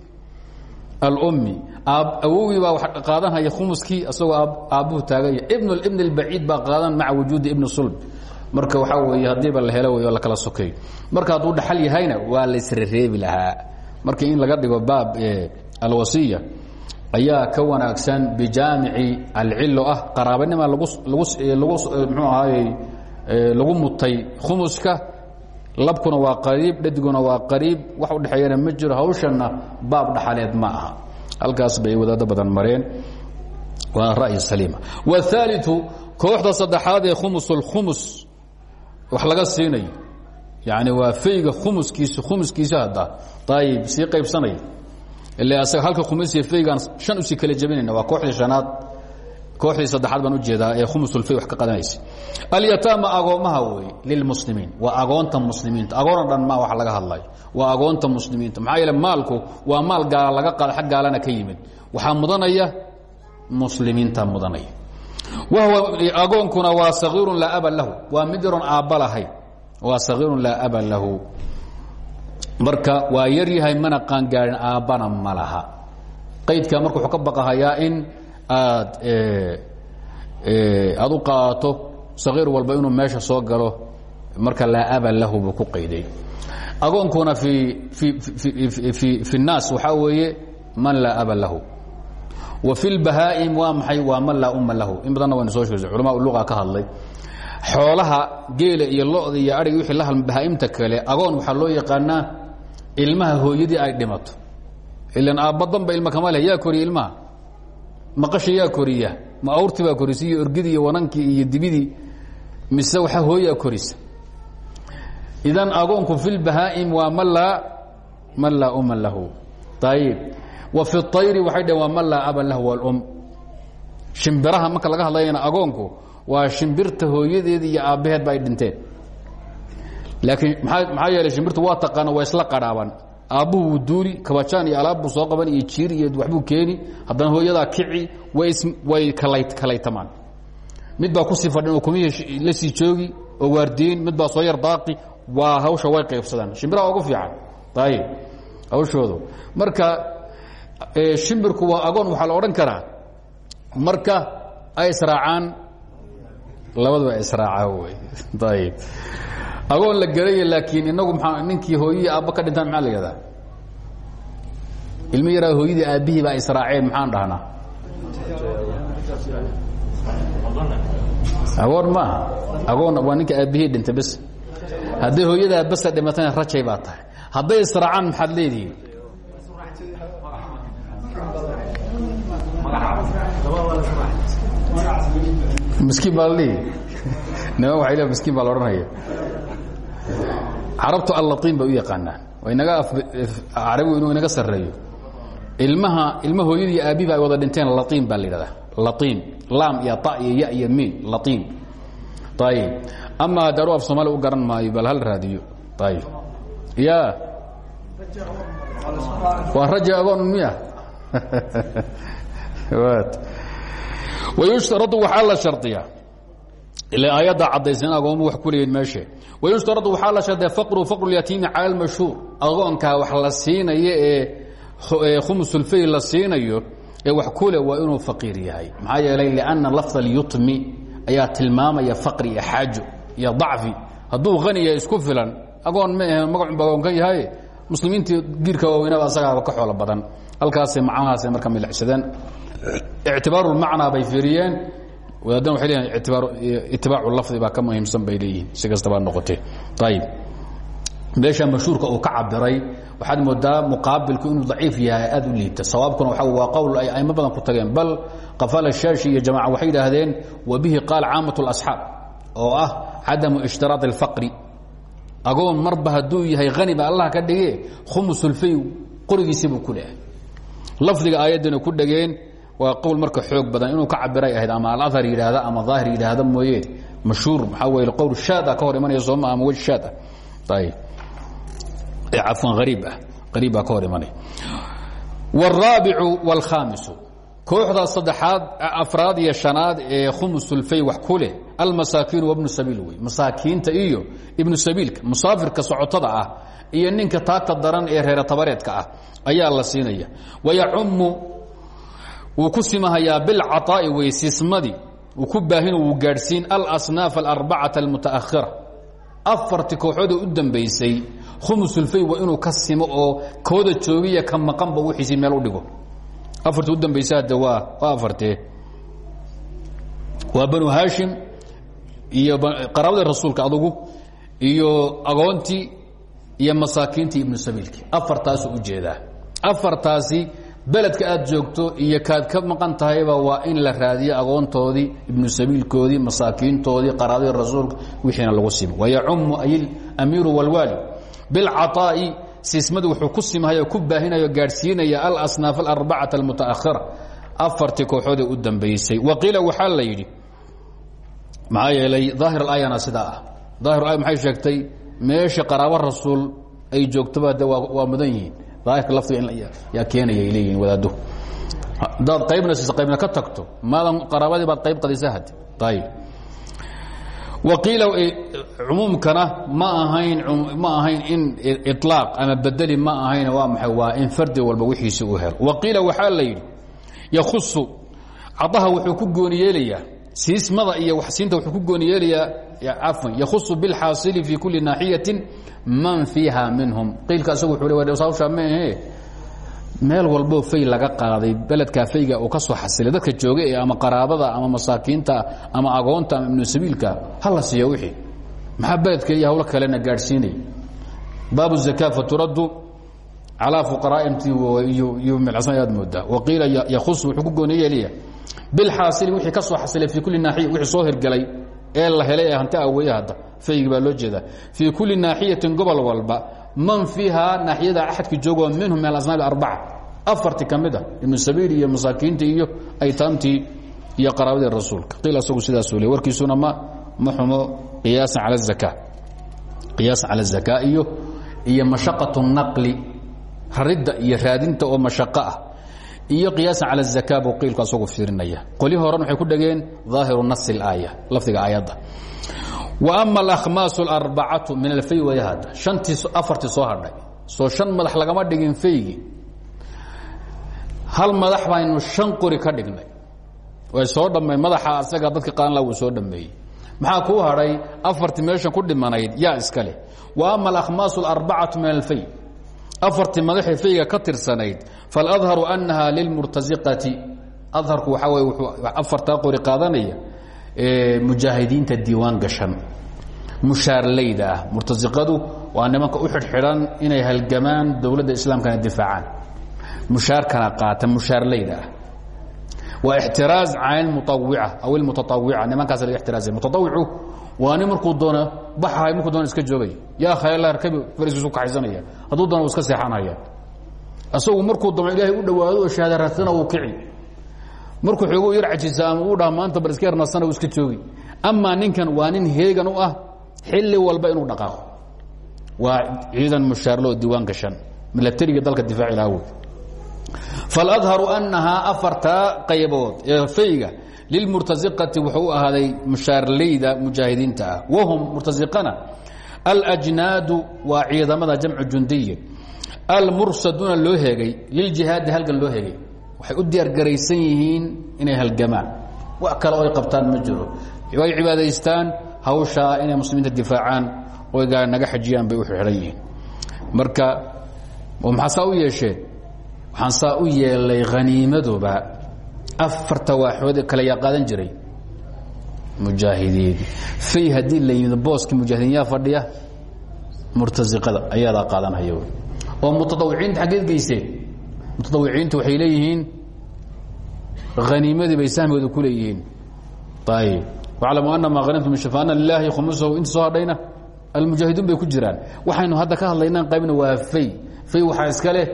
alummi awowgii baa qaadanhaya khumuskii isagoo aabbuhu taaganya ibn ibn اlbaciid baa qaadan maca wujuudi ibni sulb marka waxaa weeye haddiiba la helo wey oo la kala sokeeyo marka hadduu dhaxal yahayna waa la isrereebi lahaa marka in laga dhigo baab alwasiya ayaa ka wanaagsan bijaamici alcilo ah qaraabanima lagu lagu lagu mxuu ahaaye lagu mutay khumuska labkuna waa qariib dhadiguna waa qariib wax udhexeeyana ma jiro hawshanna baab dhaxaleed ma aha halkaas bay wadaado badan mareen waa ra'yi saliima wاثaaliثu kooxda saddexaad ee khumus اlkhumus wax laga siinayo yani waa fayga khumuskiisa khumuskiisa hadda ayib sii qaybsanaya ila asaga halka khumusiya faygaan shan u sii kala jebinayna waa kooxdii shanaad kooxdii saddexaad baan u jeedaa ee khumusulfay wax ka qadanaysa alyataama agoomaha weeye lilmuslimiin waa agoonta muslimiinta agoona dhan ma wax laga hadlayo waa agoonta muslimiinta maxaa yeele maalku waa maal gaala laga qaada xag gaalana ka yimid waxaa mudanaya muslimiinta mudanaya wahwa agoonkuna waa sagiirun laa aba lahu waa mid yaroon aabba lahayn waa sagiirun laa aba lahu marka waa yar yahay mana qaangaarin aabbana ma laha qaydka marka wuxuu ka baqahayaa in aad aad u qaato sagiir walba inuu meesha soo galo marka laa aba lahu buu ku qayday agoonkuna fi i i fi الnaas waxaa weeye man laa aba lahu wa fi اlbahaa'im waa maxay waa man laa uma lahu in badanna waynu soo sheegsay culama luqa ka hadlay xoolaha geela iyo loda iyo aig wii la bahaaimta kale agoon waxaa loo yaqaanaa ilmaha hooyadii ay dhimato. Ilan aabbadanba ilma kama leh yaa koriya ilmaha. Maqasha yaa koriya ma awrti baa korisa iyo orgidii iyo wanankii iyo dibidii mise waa hooyaa korisa. Idan agoonku fi lbahaa'im waa man laa man laa uman lahu. Ayib wa fi ayri waxay dheen waa man laa aban lahu wlum shimbiraha marka laga hadlayana agoonku waa shimbirta hooyadeed iyo aabbaheed ba ay dhinteen. Laakiin maxaa yeelay shimbirtu waa taqaana waa isla qarhaaban aabbuhu wuu duuli kabajaan iyo alaabbuu soo qaban iyo jiir iyo waxbuu keeni. Haddana hooyadaa kici way way kalay kalaytamaan. Mid baa ku sii fadhin oo kumihii la sii joogi oo waardiyin mid baa soo yar daaqi waa hawsha way qaybsadaan shimbiraha ugu fiican. Ayib hawshoodu. Marka shimbirku waa agoon waxaa la odhan karaa marka ay israacaan labaduba israaca wey. Ayib agoon la gelaya laakiin inagu maa ninkii hooyihii aabba ka dhintaan maxaa la yihahdaa ilmi yaraa hooyadii aabbihii baa israaceen maxaan dhahnaa? Agoon maaha agoon waa ninka aabbihii dhintay bes. Hadday hooyadaa basa dhimatana rajay baa tahay. Hadday israacaan maxaad leedihiin miskiin baa ladhihi niman waay le miskiin baa la odhanaya. Carabtu allatiin bay u yaqaanaan. Inaga carabigu inuu inaga sarreeyo. Ilmaha ilma hooyadii iyo aabiba ay wada dhinteen latiin baa la yidhahdaa. Latiin laam iyo ta iyo ya iyo miin. Latiin ayib ama haddaanu af soomaaliya u garan maayo bal hal raadiyo. Ayib ya. Waa raja agoon miya wayushtaradu waxaa la shardiyaa ila aayadda caddaysan agooma wax ku leeyihiin meeshe wayushtaradu waxaa la shardiya faqru faqru lyatiimi cala almashhuur agoonkaa wax la siinayo ee khumusulfay la siinayo ee wax kule waa inuu faqiir yahay maxaa yeelay lianna lafd alyutmi ayaa tilmaamaya faqri iyo xaajo iyo dacfi hadduu haniya isku filan agoon ma ahe magacunba agoonkan yahay muslimiintii giirka waaweynaba asagaaba ka xoolo badan halkaasay macnahaasay marka ictibaaru macnaa bay fiiriyeen wadaadana waxay leeyihiin itibaacu lafdi baa ka muhiimsan bay leeyihiin si kastabaa noqotee ayib meesha mashhuurka uu ka cabiray waxaad moodaa muqaabilku inuu daciif yahay aad u liibta sawaabkuna waa waa qowl ay aimo badan ku tageen bal qafala shaashi iyo jamaca waxay yidhaahdeen wa bihi qaal caamat اlasxaab oo ah cadamu ishtiraad اlfaqri agoon marba hadduu yahay haniba allah ka dhige khumus ulfay qorigiisii buu ku lehay lafdiga aayaddana ku dhegeen waa qowl marka xoog badan inuu ka cabiray ahayd ama alahar yidhaahda ama daahir yidhaahda mooye. Mashhuur maxaa weye qowl shaada ka hor imanaya sooma ama wej shaad ah. Ayb cafwan ariib ah ariib baa ka hor imanaya. Wاlraabicu wاlkhaamisu kooxda saddexaad afraad iyo shanaad ee khumusulfay wax ku leh almasaakiin wabnu sabiil wey. Masaakiinta iyo ibnu sabiilka musaafirka socotada ah iyo ninka taagta daran ee reere tabareedka ah ayaa la siinaya. Wayacumu wuu ku simahayaa bilcaطaa'i wey sismadii uu ku baahin wuu gaadhsiin alasnaaf alarbacata almutaakhira afarti kooxoodee u dambaysay khumusulfay waa inuu ka simo oo kooda joogiya ka maqanba wixiisii meel u dhigo. Afarti u dambaysa hadde waa waa banu haashim iyo qaraabadii rasuulka adugu iyo agoontii iyo masaakiintii ibnu sabiilkii. Afartaasuu u jeedaa afartaasi beledka aad joogto iyo kaad ka maqan tahayba waa in la raadiyo agoontoodii ibnu sabiilkoodii masaakiintoodii qaraabadii rasuulka wixiina lagu simo. Wayacumu ay amiiru walwaali bilcaطaa'i sismadu wuxuu ku simhaya ku baahinayo gaadhsiinaya alasnaaf alarbacata almutaakhira afartii kooxoodee u dambaysay waqiila waxaa la yidhi maxaa yeelay daahir aayana sidaa ah. Daahir aaya maxay sheegtay? Meesha qaraabo rasuul ay joogtoba de waa mudan yihiin daahirka laftiga yaa keenaya ay leeyihiin wadaadduhu haddaad qaybna siiso qaybna ka tagto maadan qaraabadii baad qayb qadisa hadde ayib waqiila cumuumkana ma ahayn ma ahayn in iطlaaq ama bedeli ma ahayn waa maxay? Waa in fardi walba wixiisi u helo. Waqiila waxaa la yidhi yakusu cadaha wuxuu ku gooni yeelayaa siismada iyo waxsiinta wuxuu ku gooni yeelayaa cafwan yakusu bilxaasili fi kuli naaxiyatin man fiiha minhum qiilka isagu sawsha maahe meel walboo fay laga qaaday beledkaa fayga uu ka soo xasilay dadka jooga ee ama qaraabada ama masaakiinta ama agoonta ama ibnu sabiilka ha la siiya wixii maxaa beledka iyo hawlo kalena gaadhsiinay baabu zaka faturaddu calaa fuqaraa'imti iyo milcsan ayaad moodaa waqiila yakhus wuxuu ku gooni yeelaya bilxaasili wixii ka soo xasilay fii kulli naaxiya wixii soo hirgelay ee la helay ee hanti aweeye hadda. Faygii baa loo jeedaa. Fii kulli naaxiyatin gobol walba man fiiha naaxiyada axadki joogo minhum min alasnaab arbaca afarti ka mid a ibnu sabiil iyo masaakiintii iyo aytaamtii iyo qaraabadii rasuulka. Qiil asagu sidaasuu le warkiisuna ma ma xumo. Qiyaasan cala zaka qiyaasan cala zakaa iyo iyo mashaqatu naqli. Raridda iyo raadinta oo mashaqo ah iyo qiyaasan cala zaka buu qiilku asagu fiirinaya. Qoli horan waxay ku dhegeen daahiru nasi laaya lafdiga aayadda. Wa ama alahmaasu alarbacatu min alfay waya hadda shantii afartii soo hadhay. Soo shan madax lagama dhigin faygi. Hal madax baynu shan qori ka dhignay. Way soo dhammey madaxa asaga dadka qaanla wuu soo dhameeyey maxaa kuu hadhay? Afartii meeshan ku dhimanayd yaa iska leh. Wa ama alahmaasu alarbacatu min alfay afartii magaxee fayga ka tirsanayd faladharu annaha lilmurtaziqati. Adharku waxaa wey afartaa qori qaadanaya mujaahidiinta diiwaan gashan mushaarlayda ah. Murtaziqadu waa nimanka u xidhxidhan inay halgamaan dowladda islaamkana difaacaan. Mushaarkana qaata mushaarlayda ah. Waa ixtiraaz can ilmuawica aw ilmutaawica nimankaas laga ixtiraazay. Mutaawicu waa nin markuu doona baxahay markuu doona iska joogay. Yaa khayalaar kabi fariis isu kaxaysanaya hadduu doona iska seexanaya. Asagu markuu doono ilaahay u dhowaado oo shahaada raadsana uu kici. Markuu xoogu yar cajisa ama uu dhaha maanta bal iska yarnasana uu iska joogi. Amaa ninkan waa nin heegan u ah xilli walba inuu dhaqaaqo. Waa ciidan mushaarlo oo diiwaan gashan milatariga dalka difaaci lahaa wey faladharu annahaa afartaa qaybood ee fayga lilmurtasiqati wuxuu u ahaaday mushaarlayda mujaahidiinta ah. Wahum murtasiqana aljnaadu waa ciidamada jamcu jundiya almursaduuna loo hegay liljihaadi halgan loo hegay waxay u diyaargaraysan yihiin inay halgamaan. Wax kale oo ay qabtaan ma jiro. Ay cibaadaystaan hawshaa inay muslimiinta difaacaan oo gaar naga xajiyaan bay u xihan yihiin. Marka maxaa saa u yeesheen waxaan saa u yeelay haniimaduba afarta waaxood kale yaa qaadan jiray mujaahidiin. Fay haddii la yimid booska mujaahidiin yaa fadhiya murtasiqada ayaadaa qaadanhaya oo mutadawiciinta xaggeed geyseen mutadawiciintu waxay leeyihiin haniimadii bay sahmigooda ku leeyihiin. Ayib waclamu ana maa hanimtum shafaana lilaahi khumusahu inta soo hadhayna almujaahiduun bay ku jiraan. Waxaynu hadda ka hadlaynaan qaybna waa fay. Fay waxaa iska leh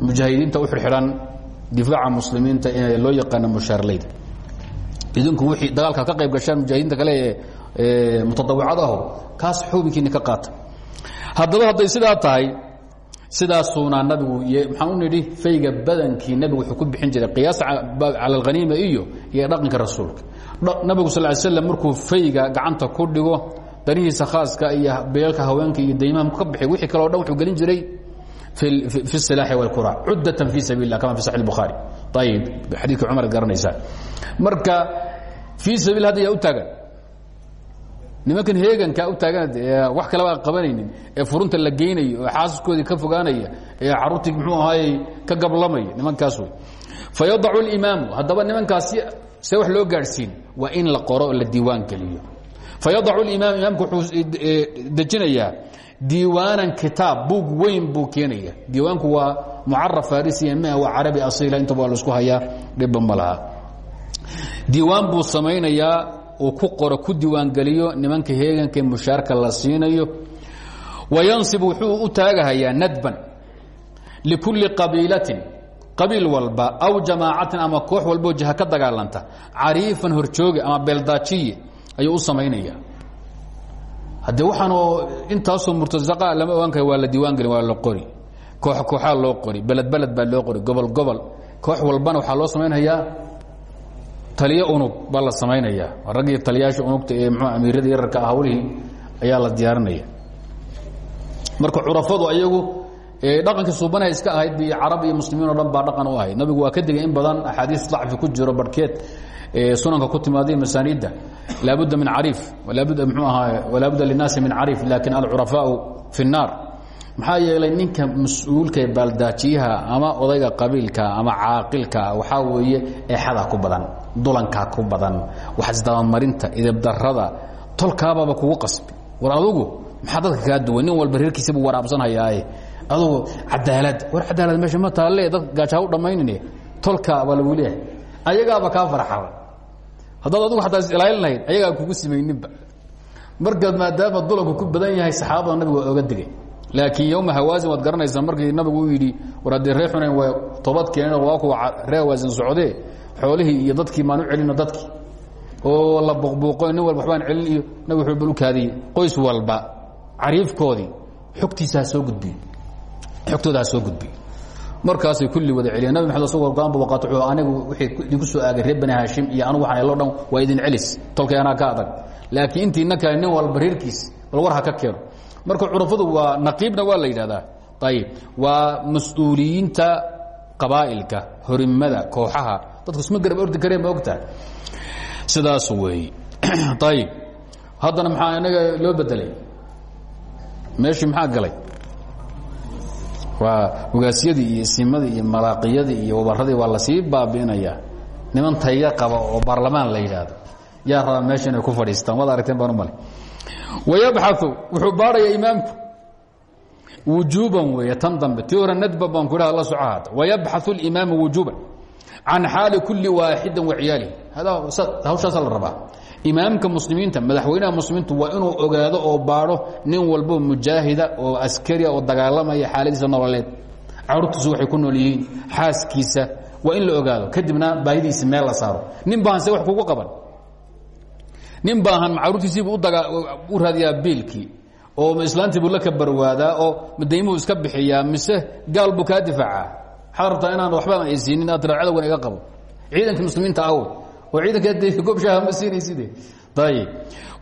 mujaahidiinta u xirxihan difaaca muslimiinta ee loo yaqaana mushaarleyda idinku wii dagaalka ka qayb gashaan mujaahidiinta kale ee mutadawicad aho kaas xuubinkiini ka qaata. Haddaba hadday sidaa tahay sidaasuunaa nabigu maxaan u nidhi fayga badankii nabigu wuxuu ku bixin jiray qiyaas cala alkhaniima iyo iyo dhaqanka rasuulka. Nabigu sal l slam markuu fayga gacanta ku dhigo danihiisa khaaska iyo beelka haweenka iyo daymaha ka bixi wixii kaleo dhan wuxuu gelin jiray fi silaaxi walqura cuddatan fii sabiil lah kama fi saxi buhaari ayib xadiidka cumar ad garanaysaa. Marka fii sabiil hadda yaa u taagan nimankan heeganka u taagan wax kaleba aan qabanaynin ee furunta la geynayo oo xaasaskoodii ka fogaanaya ee caruurtii mxuu ahaayey ka gablamaya nimankaas wey fayadacu اlimaamu haddaba nimankaasi see wax loo gaadhsiin waa in la qoro oo la diiwaan geliyo fayadacu اlimaam imaamku wuxuu dejinayaa diiwaanan kitaab buug weyn buu keenaya diiwaanku waa mucaraf farisiya ma waa carabi asiila intaba waa la isku hayaa dhibba ma laha diiwaan buu samaynayaa uu ku qoro ku diiwaangeliyo nimanka heeganka mushaarka la siinayo. Wayansib wuxuu u taagahayaa nadban likulli qabiilatin qabiil walba aw jamaacatin ama koox walboo jiha ka dagaalanta. Cariifan horjooge ama beeldaajiye ayuu u samaynaya haddee waxaanoo intaasoo murtasaqa lama ogaan kara waa la diiwaan gelin waa la qori. Koox kooxaa loo qori beled beled baa loo qori gobol gobol. Koox walbana waxaa loo samaynayaa taliyo unug baa la samaynayaa raggii taliyaasha unugta ee mxuu amiirada yararka ah hawlihii ayaa la diyaarinaya. Marka curafadu ayagu dhaqankii suubanaha iska ahayd bi carab iyo muslimiin o dhan baa dhaqan u ahayd nabigu waa ka digay in badan axaadiis dacfi ku jiro barhkeed sunanka ku timaaday masaaniidda. Laabudda min cariif laabudda mxuu ahaa walaabudda linaasi min cariif laakin alcurafaau fi الnaar maxaa yeelay ninka mas'uulka baaldaajiyaha ama odayga qabiilka ama caaqilka waxaa weeye eexadaa ku badan dulankaa ku badan. Waxisdabamarinta idabdarada tolkaabaaba kugu qasbi. War adugu maxaa dadka kaa duwan? Nin walba reerkiisabuu waraabsanhayaaye adugu cadaalad. War cadaalad meesha ma taalle dad gaajaa u dhammaynine tolkaa baa lagu leeyahay. Ayagaaba kaa farxaba haddaad adugu ataa is ilaalin lahayd ayagaa kugu simayninba. Markaad maadaama dulanku ku badan yahay saxaabada nabigu waa oga digay laakiin yowma hawaasin waad garanaysaa markii nabigu u yidhi war haddii ree xunayn waa toobad keeneen waa kuwa ree hawaasin socdee xoolihii iyo dadkii maan u celino dadkii. Oo la buqbuuqo nin walba waxbaan celin iyo nabig wuxuu bal u kaadiyey. Qoys walba cariifkoodii xogtiisa ha soo gudbiyo xogtooda ha soo gudbiyo markaasay kulli wada celiyeen. Nabi maxamed asagoo qaata wuxuu anigu wixii idinku soo aagay reer bani haashim iyo anigu waxaan elo dhan waa idin celis. Tolkay anaa ka adag. Laakiin intiina kale nin walba reerkiis bal war ha ka keeno. Marka curafadu waa naqiibna waa la yidhahdaa ayib waa mas'uuliyiinta qabaa'ilka horimada kooxaha dadku isma garab ordi kareen ma ogtahay. Sidaas weeye ayib haddana maxaa inaga loo bedelay? Meeshii maxaa galay? Waa hogaasyadii iyo isimadii iyo malaaqiyadii iyo wabaradii waa la sii baabi'inayaa. Niman tayga qaba oo baarlamaan la yidhaahdo. Yaa rabaa meesha inay ku fadhiistaan? Waad aragteen baan u malay wayabxau wuxuu baadhaya imaamku. Wujuuban weeye tan dambe. Tii hore nadba baan ku idhaha la soco haata wayabxau اlimaamu wujuuban can xaali kuli waaxidin waciyaalihi hawshaasaa la rabaa imaamka muslimiinta madaxweynaha muslimiintu waa inuu ogaado oo baadho nin walbo mujaahida oo askaria oo dagaalamaya xaaladiisa nololeed caruurtiisu waxay ku nool yihiin xaaskiisa waa in la ogaado kadibna baahidiisa meel la saaro nin baahan se wax kugu qaban nin baahan caruurtiisiibuu u raadiyaa biilkii oo islaantii buu la kabarwaadaa oo madaymuhu iska bixiyaa mise gaal buu kaa difaacaa waxaad rabtaa inaan waxbaan aysiinin aad tira cadowgan iga qabo. Ciidanka muslimiinta aw oo ciidanka gobshaha ma siinaysid ayib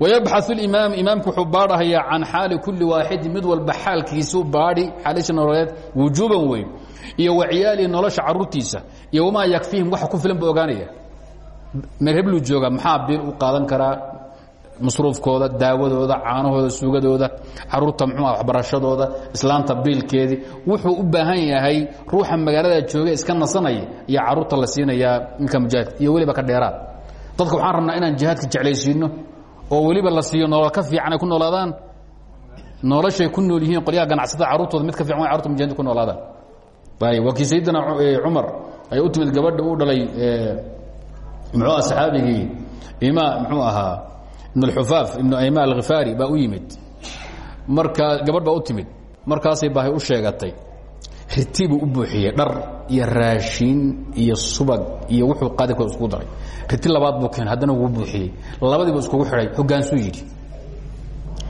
wayabxau imaam imaamku wuxuu baadhahayaa can xaali kuli waaxidin mid walba xaalkiisuu baadhi xaalisha nololeed wujuuban weyn iyo waciyaalihi nolosha caruurtiisa iyo wamaa yakfiihim waxa ku filan buu ogaanaya meel hebluu jooga maxaa biil u qaadan karaa masruufkooda daawadooda caanahooda suugadooda carruurta mxua waxbarashadooda islaanta biilkeedii. Wuxuu u baahan yahay ruuxa magaalada jooga iska nasanaya iyo carruurta la siinayaa ninka mujaahidka iyo weliba ka dheeraad. Dadka waxaan rabnaa inaan jihaadka jeclaysiino oo weliba la siiyo nolol ka fiican ay ku noolaadaan. Noloshay ku nool yihiin qolyaha ganacsatada carruurtooda mid ka fiican way carurta mujahidka ku noolaadaan. Waa kii sayidina cumar ay u timid gabadha u dhalay muxuu aha saxaabigii ima muxuu ahaa ibn alxufaaf ibnu ayma alkhifaari baa u yimid markaa gabadh baa u timid markaasay baahay u sheegatay riti buu u buuxiyey dhar iyo raashin iyo subag iyo wuxuu qaadika iskugu daray riti labaad buu keenay haddana wuu buuxiyey labadiibu iskugu xidhay hogaansuu yidhi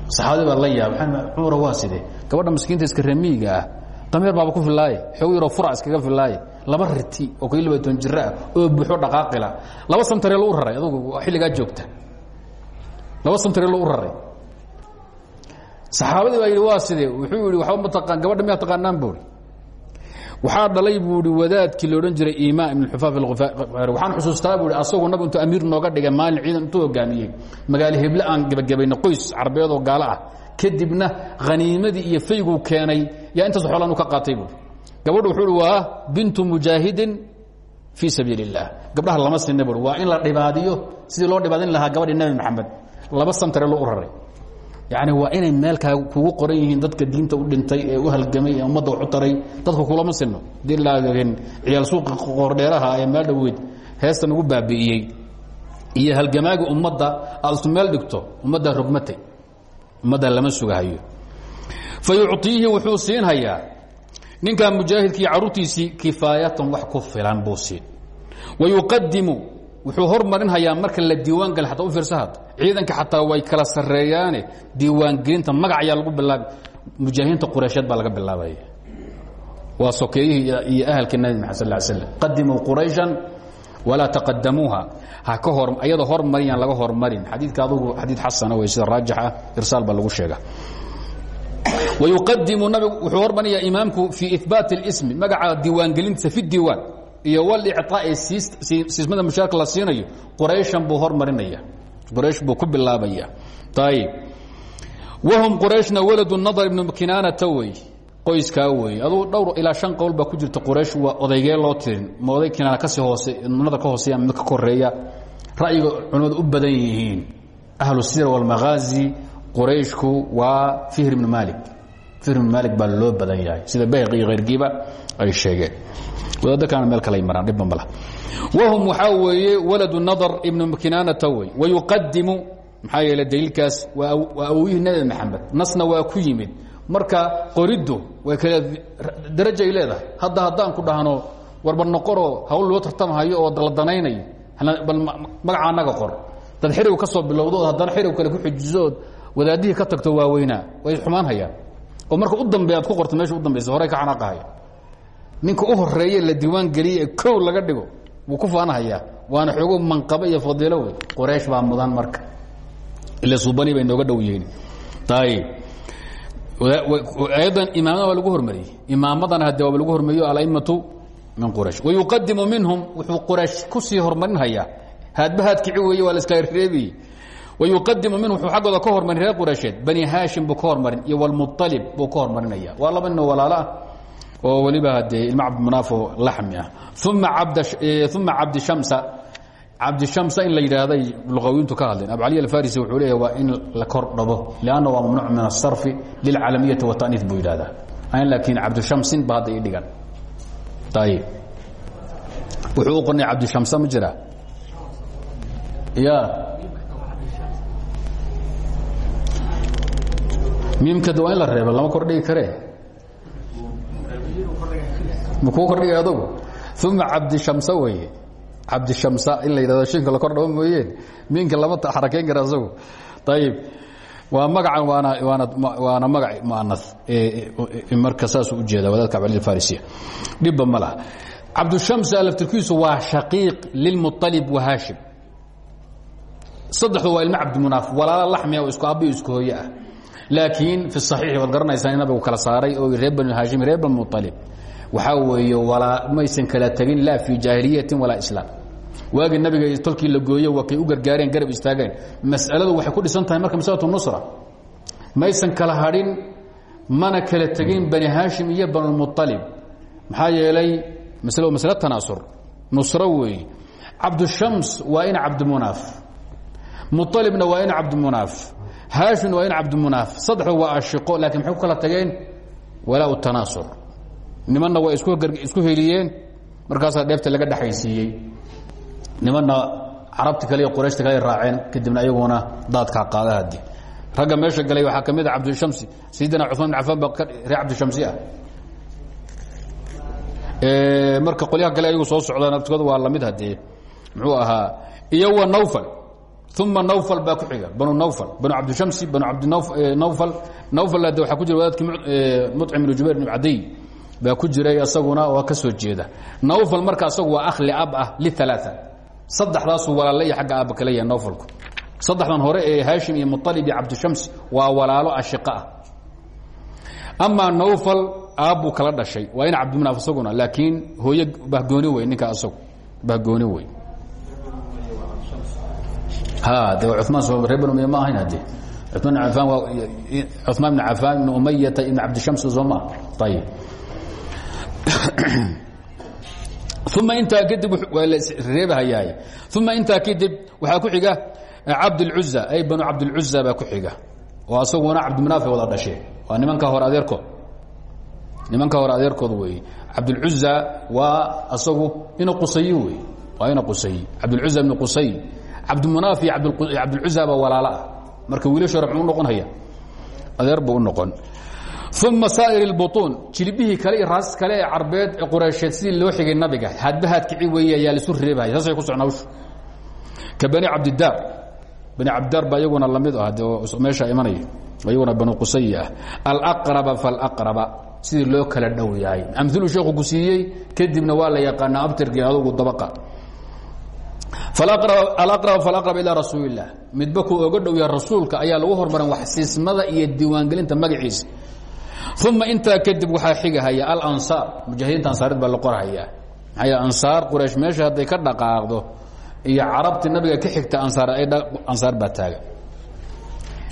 saxaabadii baa la yaaba cumar waa sidee gabadha miskiinta iska ramiiga ah dameer baaba ku filaaye xoog yaroo fura iskaga filaaye laba riti oo kii laba toban jiro ah oo buuxo dhaqaaqila laba santareel u raray adugu xilligaa joogta laba santareel u raray saxaabadii baa yidhi waa sidee? Wuxuu yidhi waxba ma taqaan gabadha miyaa taqaanaan buuri waxaa dhalay buu i wadaadkii la odhan jiray ima ibn xufaaf alkhifaari waxaan xusuustaa buu i asagoo nabigu intuu amiir nooga dhigay maalin ciidan intuu hogaamiyey. Magaalo heble aan gebagabayna qoys carabeed oo gaalo ah. Kadibna khaniimadii iyo fayguu keenay yaa intaas xoolaan u ka qaatay buui gabadhu wuxuu uhi waa bintu mujaahidin fii sabiili اllah gabdhaha lama sinna buui waa in la dhibaadiyo sidii loo dhibaadin lahaa gabadhii nebi maxamed laba santare loo u raray yani waa inay meelkaa kugu qoran yihiin dadka diinta u dhintay ee u halgamay ee ummadda u taray dadka kulama sino. Dii laagin ciyaal suuqa qoordheeraha ee meel dhoweyd heestan ugu baabi'iyey. Iyo halgamaaga ummadda aad isu meel dhigto. Ummaddaa rogmatay ummaddaa lama sugahayo. Fa yucطiihi wuxuu siinhayaa ninkaa mujaahidkii carruurtiisii kifaayatan wax ku filan buu siin. Wa yuqadimu wuxuu hormarinhayaa marka la diiwaan gala ataa u fiirsahad. Ciidanka xataa way kala sarreeyaane. Diiwaangelinta magac ayaa lagu bilaabi mujaahidiinta qureysheed baa laga bilaabaya waa sokeeyihii iyo ahalka nabi maxad sal slam qadimuu qurayshan walaa taqadamuuha ha ka hor ayadoo hormariyaan laga hormarin. Xadiidka adugu xadiid xasana wey sida raajix ah irsaal baa lagu sheega wayuqadimu nabigu wuxuu hormarinayaa imaamku fii ibaati اlismi magaca diiwaangelintiisa fi diiwaan iyo walicطaa'i siismada mushaarka la siinayo qurayshan buu hormarinaya quraysh buu ku bilaabaya. Ayib wahum qurayshna waladu nadar ibnu kinaanata wey qoyskaa wey. Aduu dhowr ilaa shan qowl baa ku jirta quraysh waa odaygee loo tirin ma oday kinaana ka sii hoose nadar ka hooseeya mid ka koreeya ra'yiga culimmadu u badan yihiin ahlu sir wاlmaghaazi qurayshku waa fihr ibnu maalik fihr ibnu maalik baa loo badan yahay sida bayhaqi iyo hayrkiiba ay sheegeen wadaaddo kalena meel kalay maraan dhibba mala. Wahum waxaa weeye waladu nadar ibnu kinaanata wey wayuqadimu maxaa yeele daliilkaas waa awowihii nebi maxamed. Nasna waa ku yimid. Marka qoriddu way kale daraja ay leedahay. Hadda haddaan ku dhahno warba noqoroo hawl loo tartamhayo oo la danaynayo bal magaca annaga qor. Dad xiriw ka soo bilowdo oo haddana xiriw kale ku xujisood wadaadihii ka tagto waaweynaa way xumaan hayaan oo marka u dambeey aad ku qorto meesha u dambaysa horey ka xanaaqahaya ninka u horeeye la diiwaan geliye kow laga dhigo wuu ku faanahayaa. Waana xoogo manqabo iyo fadiilo wey qoraysh baa mudan marka. Ila suubani bay nooga dhow yihiin. Ayib ayadan imaamada waa lagu hormariyey. Imaamadana hadde waaba lagu hormariyo alaimatu min quraysh. Wayuqadimu minhum wuxuu quraysh ku sii hormarinhayaa. Haadba haadkici weeye waa la iska reebiye wayuqadimu minhum wuxuu aggooda ka hormarin reer quraysheed. Bani haashim buu ka hormarin iyo walmualib buu ka hormarinaya waa laba nin oo walaalo ah oo weliba dee ilma cabdimanaafo laxmi ah. Uma cabdishamsa cabdishamsa in la yidhaahday luqawiintu ka hadleen. Abu cali alfarisi wuxuu leeyahy waa in la kor dhabo lianna waa mamnuuc min asarfi lilcalamiyati wataniif buu yidhahdaa laakiin cabdishamsin ba hadda ii dhigan. Ayib wuxuu u qornay cabdishamsa ma jira? Ya miimkada waa in la reebo lama kordhigi karee makuu kordhigay adugu uma cabdishamsa weeye cabdishamsa in la yidhahdo shinka la kor dhabo mooyeen miinka lama xarakeyn kara asagu. Ayib waa magacan waana waana magac muanas marka saasuu ujeeda wadaadka abdil farisiya. Dhibba ma laha. Cabdishamsa laftirkiisu waa shaqiiq lilmualib wa haashim. Saddexdu waa ilmo cabdimunaaf walaala laxmiya oo isku aabbiyo isku hooye ah. Laakiin fi saxiixi waad garanaysaan in nabigu kala saaray oo reer banu haashim reer banu mualib waxaa weeye walaa maysan kala tegin laa fii jaahiliyatin walaa islaam. Waagii nabiga tolkii la gooye waa kay u gargaareen garab istaageen. Mas'aladu waxay ku dhisan tahay marka masalatu nusra. Maysan kala hadhin mana kala tegin bani haashim iyo banulmualib maxaa yeelay masle masle tanaasur. Nusro weeye cabdushams waa in cabdimunaaf mualibna waa in cabdimunaaf haashimna waa in cabdimunaaf saddexdu waa ashiqo laakiin maxay ku kala tageen? Walaa tanaasur nimanna waa isku heliyeen. Markaasaa dheefta laga dhexaysiiyey. Nimanna carabti kale iyo qurayshta kale raaceen kadibna iyaguna daadkaa qaada hadi ragga meesha galay waxaa ka mid a cabdishamsi sayidina cumaan bin cafaan ba reer cabdishamsi ah. Marka qolyaha kale ayagu soo socdaan aftigooda waa la mid hadee muxuu ahaa iyo wa nawfal uma nawfal baa ku xiga banu nawfal banu cabdishamsi banu abdinawfal nawfal de waxaa ku jira wadaadkii mucim ibnu jubayr ibnu cadiy baa ku jiray isaguna waa ka soo jeeda. Nawfal marka asagu waa akh liab ah lialaa saddexdaasuu walaalla iyo agga aabba kale yahay nawfalku. Saddexdan hore ee haashim iyo mualib iyo cabdishams waa walaalo ashiqa ah. Amaa nawfal aabbuu kala dhashay. Waa in cabdimunaaf isaguna laakiin hooye bahgooni wey ninka asagu bahgooni wey de cumaan reer bn umy ma ahayn hade cumaan bn cafaan ibn umayata ibn cabdishams soo maa ayib uma intaa kadib waa la reebahayaay uma intaa kadib waxaa ku xiga cabdاlcuza ay banu cabdاlcuza baa ku xiga oo asaguna cabdimunaafi wada dhashee waa nimanka hore adeerkood nimanka hore adeerkood weeye cabdاlcuza waa asagu ina qusayi wey waa ina qusayi cabdاlcuza ibn qusay cabdimunaaf iyo cabdاlcuza baa walaalo ah marka wiilasho hore mxuu noqon haya adeer buu u noqon uma saa'ir اlbuطuun jilbihii kale raas kale ee carbeed ee qureysheed sidii loo xigay nabiga. Hadbahaad kici weeye ayaa laisu reebahaya saasay ku socna hawshu. Ka bani cabdidaar bani cabdidaar baa iyaguna la mid ah meesha imanaya. Iyaguna banu qusay ah alaqraba falaqraba. Sidii loo kala dhow yahay amiluu sheekhu ku siiyey kadibna waa la yaqaanaa abtirkii adugu dabaqa. Alaqrab falaqrab ilaa rasuuli illah midba kuu oga dhow yahay rasuulka ayaa lagu hormaran waxsiismada iyo diiwaangelinta magaciisa uma intaa kadib waxaa xigahaya alansaar mujaahidiinta ansaarid baa la qorhayaa maxaa ansaar quraysh meesha hadday ka dhaqaaqdo iyo carabti nabiga ka xigta ansaar ansaar baa taagan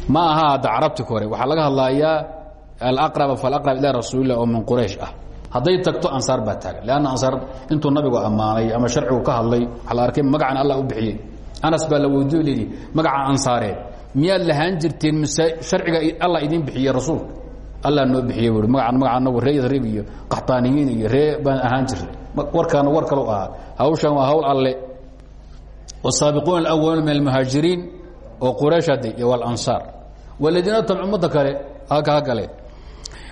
ma aha hadda carabti kore waxaa laga hadlayaa alaqraba falaqrab ilaa rasuulilah oo min quraysh ah hadday tagto ansaar baa taagan lanna ansaar intuu nabigu ammaanay ama sharcigu ka hadlay waxaa la arkay magacan allah u bixiyey anas baa la weydiyo lidi magaca ansaareed miyaad lahaan jirteen mise sharciga allah idiin bixiye rasuulka alla noo bixiy bu magaan magaana reer yasrib iyo qaxbaaniyiin iyo ree baan ahaan jirnay. Warkaana war kalu ahaa. Hawshan waa hawl alle. Wasaabiquuna alawalun min almuhaajiriin oo quraysh hadda iyo walansaar waladiina tabc ummadda kale ha gale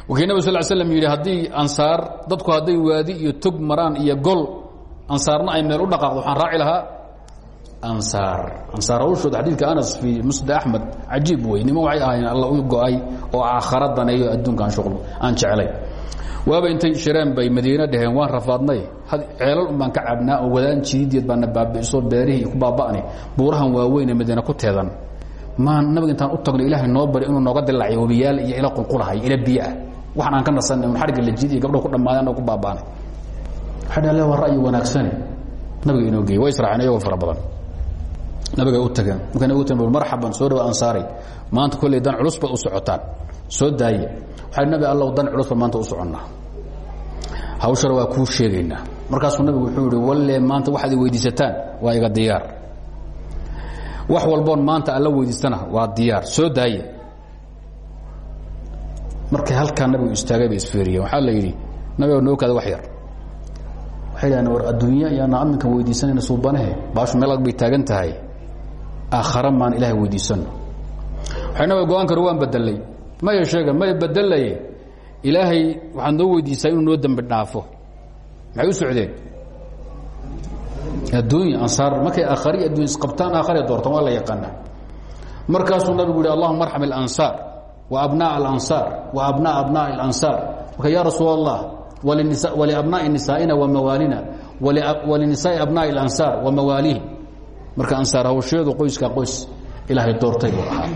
wakii nabig sal slam yidhi haddii ansaar dadku hadday waadi iyo tog maraan iyo gol ansaarna ay meel u dhaqaaqdo waxaan raaci lahaa ansaar. Ansaar hawshooda xadiidka anas fii musnad axmed cajiib wey niman waxay ahaayeen alla u go'ay oo aakhara daneeyo adduunka aan aan jeclay. Waaba intay shireen bay madiine dhaheen waan rafaadnay. Ceelal un baan ka cabnaa oo wadaan jidideed baana baabi'iso beerihii ku baaba'ni buurahan waaweynee madiine ku teedan. Maan nabiga intaan u tagno ilaahay noo bari inuu nooga dilaacay webiyaal iyo ila qulqulahay ila biyoah waxaan aan ka nasanay un xadhigga la jiidiy gabdho ku dhammaadeen oo ku baaba'nay. Waxay dhahan le waa ra'yi wanaagsane nabiga inoo geeyey waa israaceen iyagoo fara badan nabiga u tageen. Markaan ugu tageen marxaban soo dhawa ansaaray maanta kolley dan culus baad u socotaan. Soo daaye. Waxaa nabi allow dan culus baan maanta u soconnaa. Hawshana waa kuu sheegaynaa. Markaasuu nabigu wuxuu yihi walle maanta waxaad i weydiisataan waa iga diyaar. Wax walboon maanta alla weydiistana waa diyaar. Soo daaye. Markay halkaa nabigu istaagay bay isfiiriyeen waxaa la yidhi nabiga noo wax yar. Waxay dhahdeen war adduunya yaana aminka weydiisanayna suubanahe baashu meel ag bay taagan aakhara maan ilaahay weydiisano waxay nabiga go-aan karo waan bedelay maya sheegan maya bedelaye ilaahay waxaad noo weydiisaa inuu noo dembi dhaafo maxay u socdeen adduunya ansaar markay aakhari addunya isqabtaan aakhari doortaan waa la yaqaana markaasuu nabigu yihi allahuma arxam اlansaar wa abnaa alansaar wa abnaa abnaa اlansaar marka ya rasuul allah waliabnaai nisaa'ina wa mawaalina walinisaai abnaai اlansaar wa mawaalihi marka ansaar hawsheedu qoyskaa qoys ilaahay doortay buu ahaa.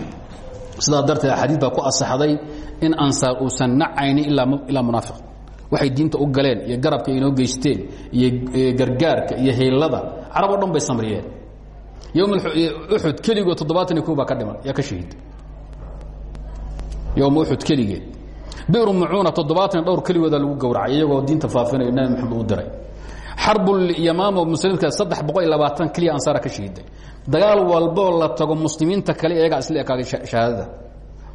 Sidaa darteed xadiid baa ku asaxday in ansaar uusan nacaynin ilaa munaafiq. Waxay diinta u galeen iyo garabka inoo geysteen iyo gargaarka iyo haylada carab oo dhan bay samriyeen ym uxud keligoo toddobaatan iyo ko baa ka dhiman. Yaa ka shahiid. Yowma uxud keligeed biru mucuuna toddobaatan dhowr keligooda lagu gowracay iyagoo diinta faafinaya nabi maxamed u diray xarbulyamaamo muslimiinka saddex boqol iyo ka shahiiday dagaal walboo la tago muslimiinta kale iyagaa isla ekaaday shahaadada.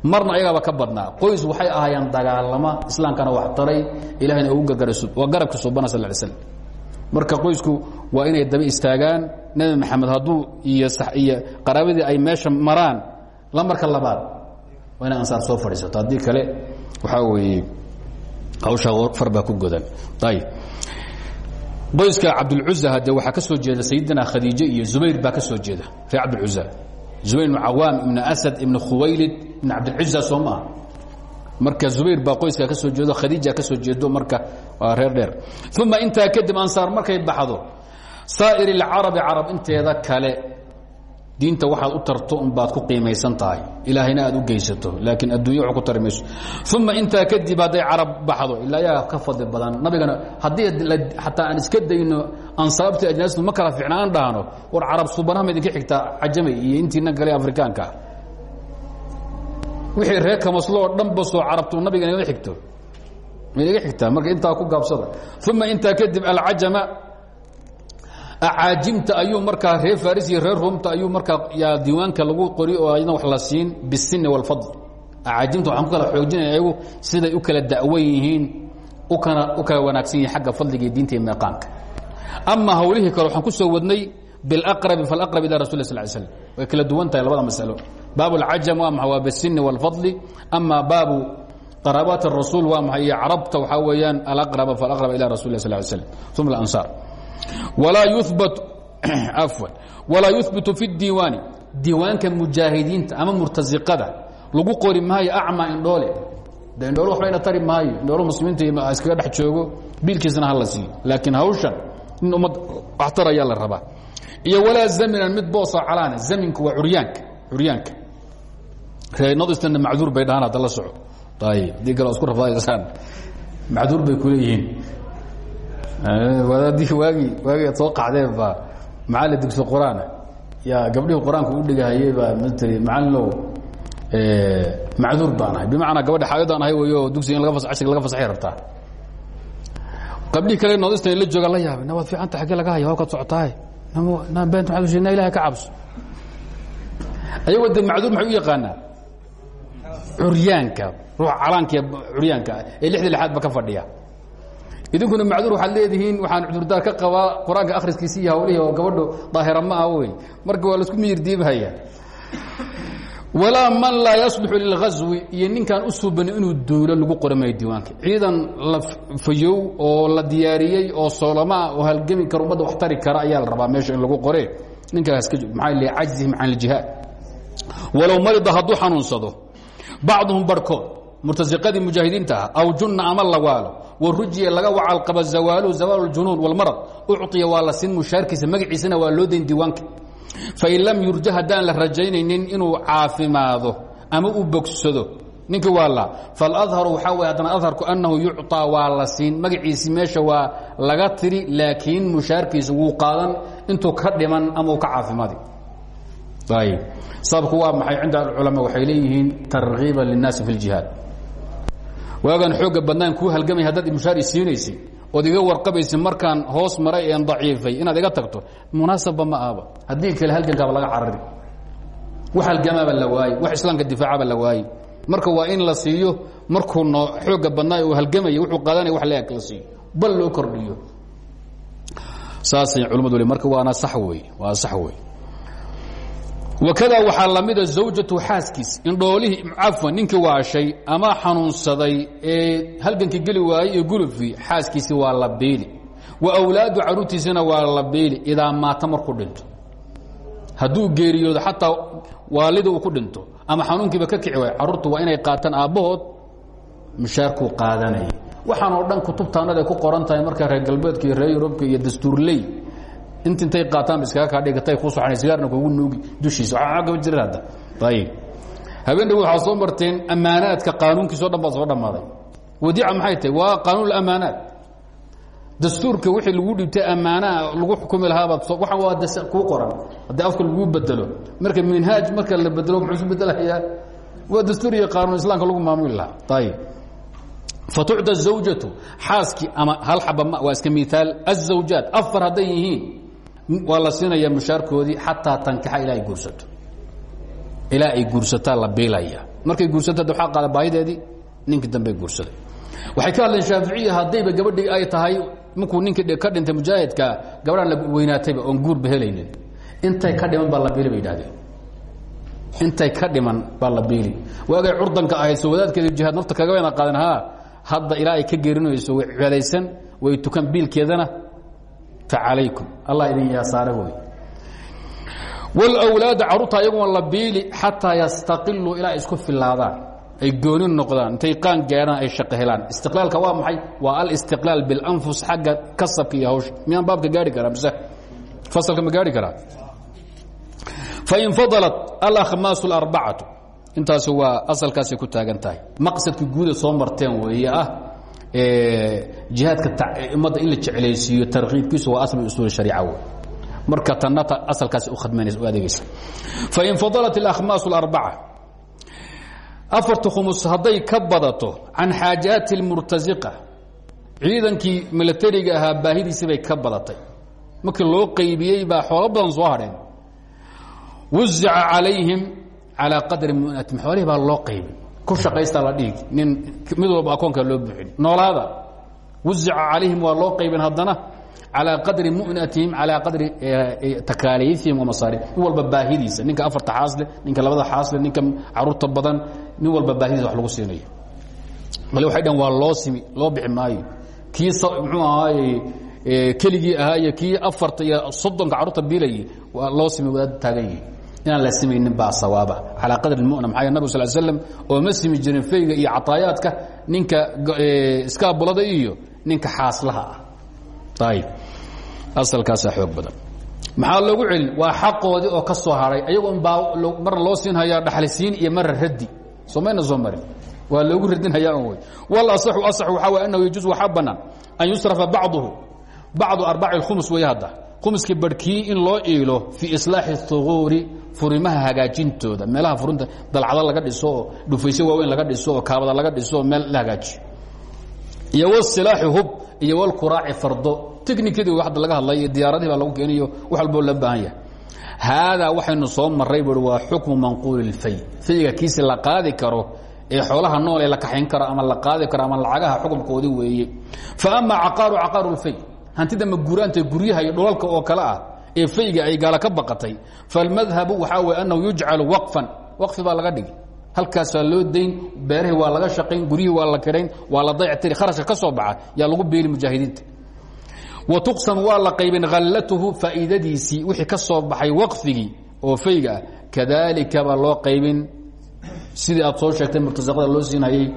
Marna ayagaaba ka badnaa. Qoys waxay ahaayeen dagaalama islaamkana wax taray ilahayna ugu gargaray waa garabka subana sal ly slam marka qoysku waa inay daba istaagaan. Nebi maxamed hadduu iyo iyo qaraabadii ay meesha maraan lamarka labaad waa inay soo fadhiisato. Haddii kale waxaa weeye hawshaa far baa ku godan. Ayib qoyska cabdulcuza hadde waxaa ka soo jeeda sayidina khadiije iyo zubayr baa ka soo jeeda reer cabdilcuza zubayr ibnu cawaam ibnu asad ibnu khuwaylid ibn cabdilcuza soo maaha marka zubayr baa qoyskaa ka jeedo khadiija ka jeedo marka reer dheer. Uma intaa kadib ansaar markay baxdo saa'ir اlcarabi carab inteeda kale diinta waxaad u tarto unbaad ku qiimaysan tahay. Ilaahayna aad u geysato laakiin addunya wa ku tari mayso uma intaa kadib hadday carab baxdo ilaa yaa ka fadli badan. Nabigana haddii xataa aan iska dayno ansaabtii ajnaasitu ma kala fiicna aan dhahno war carab subanaha ma idinka xigtaa cajamay iyo intiina kale afrikaanka. Wixii reer kamaslo oo dhanba soo carabtu nabiga inaga xigto. Inaga xigtaa marka intaa ku gaabsada uma intaa kadib alcajama acaajimta ayuu markaa reer faris iyo reer roomta ayuu markaa diiwaanka lagu qori oo ayadna wax la siin bisinni walfadl acaajimta waxaan ku kala xoojinaya ayagu siday u kala da'wan yihiin ukana u kala wanaagsan yihiin agga fadliga iyo diinta iyo meeqaanka. Ama hawlihii kale waxaan ku soo wadnay bilaqrabi falaqrab ila rasul sl slam way kala duwan tahay labada masalo. Baabu alcajam waa maa waa bisinni walfadli ama baabu qaraabaat arasuul waa maxay? Iyo carabta waxaa weeyaan alaqraba falaqrab ila rasul lah sl slm uma aansaar walaa yuhbitu fi اdiiwaani diiwaanka mujaahidiinta ama murtasiqada lagu qori maayo acma indhoole. De indhoole waxbayna tari maayo. Indhoolo muslimiinta iskaga dhex joogo biilkiisana hala siiyo. Laakiin hawshan in ummad waxtar ayaa la rabaa. Iyo walaa zaminan mid boosa calaana. Zaminku waa uryaanka curyaanka. Reernadistana macduur bay dhahaan hadda la soco ayib dii kale isku rafaadaysaan macduur bay kuleeyihiin wadaadii waagii waagii ad soo qaxdeen baa macalin dugsi qur'aana yaa gabdhihii qur'aanka u dhigahayey baa matri macalinow macduur baan ahay. Bimacnaa gabadha xaayadaan ahay wey oo dugsiga in ashriga laga fasaxay rabtaa. Gabdhihii kale noodistan la jooga la yaabay na waad fiicanta xaggee laga haya halkaad socotahay. Beent maaad usheegna ilahay ka cabso. Ayagoo de macduur maxay u yaqaanaa? Curyaanka ruux calaanka curyaanka ee lixda lixaad ba ka fadhiya idinkuna macduur waxaad leedihiin waxaan cudurdaar ka qabaa qur'aanka akhriskiisi iyo hawlihii oo gabadho daahira ma ah wey marka waa la isku miyir diibhaya walaa man laa yaslixu lilghaswi iyo ninkaan u suubani inuu duulo lagu qoramayo diiwaanka. Ciidan la fayow oo la diyaariyey oo soolamaa oo halgemi kara ummadda wax tari kara ayaa la rabaa meesha in lagu qore. Ninkaas maxaa le cajzihim can iljihaad walow marida hadduu xanuunsado bacduhum barhkood murtasiqadii mujaahidiinta ah aw junna ama lawaalo warujiya laga wacalqaba zawaaluhu zawaalu ljunuun walmarad ucطiya waa la siin mushaarkiisa magaciisana waa loo dayn diiwaanka fain lam yurja haddaan la rajaynaynin inuu caafimaado ama uu bogsado ninkii waa la faladharu waxaa way haddana adharku annahu yucطaa waa la siin magaciisi meesha waa laga tiri laakiin mushaarkiisa wuu qaadan intuu ka dhiman ama uu ka caafimaadi ayb sababku waa maxay cinda alculamaa waxay leeyihiin targiiban linnaasi fi اljihaad waagaan xooga badnaan kuu halgamay haddaad mushaar i siinaysay ood iga warqabaysa markaan hoos maray een daciifay inaad iga tagto munaasabba ma ahba haddii kale halgankaaba laga carari. Wax halgamaaba la waaye wax islaamka difaacaba la waaye marka waa in la siiyo markuu no xooga badnaay uu halgamaya wuxuu qaadanaya wax leeg la siiyo. Bal loo kordhiyo. Saasay culimmadu le marka waana sax wey waa sax wey wakada waxaa lamida zawjatu xaaskiis. Indhoolihii cafwan ninkii waashay ama xanuunsaday ee halgankii geli waayey ee gulufi xaaskiisi waa la wa awlaadu caruurtiisina waa la idaa maata markuu dhinto. Hadduu geeriyoodo xataa waalida uu ku dhinto ama xanuunkiiba ka kici waayo carruurtu waa inay qaataan aabbahood mushaarkuu qaadanaya waxaan oo dhan kutubtaanada ku qoran tahay marka reer galbeedka iyo reer yurubka iyo dastuurley int intay qaataan iskaga kaa dhigatay ku soconay sigaarna kugu nuugi dushiisa. Gaba jiran hadda. Ayib habeen dhawi waxaa soo marteen ammaanaadka qaanuunkiisao dhan baa soo dhammaaday. Wadiica maxay tahay? Waa qaanuun amaanaat dastuurka wixii lagu dhibtay ammaanaha lagu xukumi lahaabaad waxaan waa kuu qoran. Haddii afka laguu bedelo marka minhaaj marka la bedelo muxuu isu bedelayaa waa dastuur iyo qaanuun islaamka lagu maamuli lahaa. Ayib fatucda zawjatu xaaskii ama hal xaba waa iska miaal azawjaat afar hadday yihiin waa la siinayaa mushaarkoodii xataa tankixa ilaa ay guursato. Ilaa ay guursataa la biilaya markay guursato de waxaa qaada baahideedii ninkii dambey guursaday. Waxay ka hadleen shaaficiya haddayba gabadhii ay tahay markuu ninkii ka dhintay mujaahidka gabadhaan la weynaatayba oon guurba helaynin. Intay ka dhiman baa la biili bay idhahdeen intay ka dhiman baa la biili waagay curdanka ahayd soo wadaadkeeda jihaad nafta kaga weyna qaaden ha hadda ilaa ay ka geerinayso way cibaadaysan way tukan biilkeedana fa calaykum allah idin yaasaare wey wlwlaada carruurta ayaguna la biili xataa yastaqiluu ilaa isku filaadaan ay gooni noqdaan intay qaan gaadhaan ay shaqo helaan istiqlaalka waa maxay waa alistiqlaal biاlanfus xagga kasabka iyo hawsha miyaan baabka gaari karaa mise fasalka ma gaari karaa fain fadalat alakhmaasu اlarbacatu intaasi waa asalkaasay ku taagan tahay maqsadka guuda soo marteen weeye ah jihaadka ummadda in la jeclaysiiyo tarkiibkiisu waa asl usuul shariica wey marka tanata asalkaas u khadmanaysa u adeegaysa fain fadalat اlakhmaas اlarbaca afarta khumus hadday ka badato can xaajaati اlmurtasiqa ciidankii milatariga ahaa baahidiisii bay ka badatay markii loo qaybiyey baa xoolo badan soo hadheen wazica calayhim calىa qadri munatim xoolihii baa loo qaybin ku shaqaystaa la dhiigi nin mid walba akoonkaa loo buuxin. Noolaada wazica calayhim waa loo qaybin haddana calى qadri munatihim calى qadri takaaliifihim wamasaarif nin walba baahidiisa ninka afarta xaasle ninka labada xaasle ninka carruurta badan nin walba baahidiisa wax lagu siinayo. Bale waxay dhahn waa loo simi loo bixi maayo. Kii muxuu ahaaye keligii ahaa iyo kii afarta iyo soddonka carruurta biilayay waa loo simi wadaad taagan yihi inaan la simaynin baa sawaaba. Calى qadri muna maxaa nabig sal slam oo ma simi jirin feyga iyo cataayaadka ninka iskaabulada iyo ninka xaaslaha ah. Ayb asalkaasaa xoog badan. Maxaa loogu celin? Waa xaqoodii oo ka soo haray. Ayagoon baa marna loo siinhayaa dhaxlisiin iyo marna raddi. Soo mayna soo marin. Waa loogu radinhayaa on wey. Wal asaxu asax waxaa way annahu yajuuz waxaa bannaan an yusrafa bacduhu. Bacdu arbaci اlkhumus weeye hadda khumuskii barhkii in loo iilo fii islaaxi huquuri furimaha hagaajintooda. Meelaha furinta dalcado laga dhiso oo dhufaysyo waaweyn laga dhiso oo kaabada laga dhiso oo meel la hagaajiyo. Iyo wsilaaxi hub iyo wlkuraaci fardo. Technikadii hadda laga hadlay diyaaradii baa lagu keeniyo wax walboo la baahan yahay. Haadaa waxaynu soo maray bui waa xukmu manquuli اlfay fayga kiisi la qaadi karo ee xoolaha nool ee la kaxayn karo ama la qaadi karo ama lacagaha xukumkoodii weeye. Fa ama caqaaru caqaaru اlfay hantida maguraanta guryaha iyo dhulalka oo kale ah ee fayga ay gaala ka baqatay. Falmadhabu waxaa wey annahu yujcalu waqfan. Waqfi baa laga dhigi halkaasaa loo dayn beerahii waa laga shaqayn guryihii waa la kirayn waa la dayactiri kharashka ka soo baxa yaa lagu beeli mujaahidiinta wa tuqsam waa la qaybin khallatuhu faa'iidadiisii wixii ka soo baxay waqfigii oo fayga ah. Kadaalika baa loo qaybin. Sidii aad soo sheegtay murtasaqada loo siinayay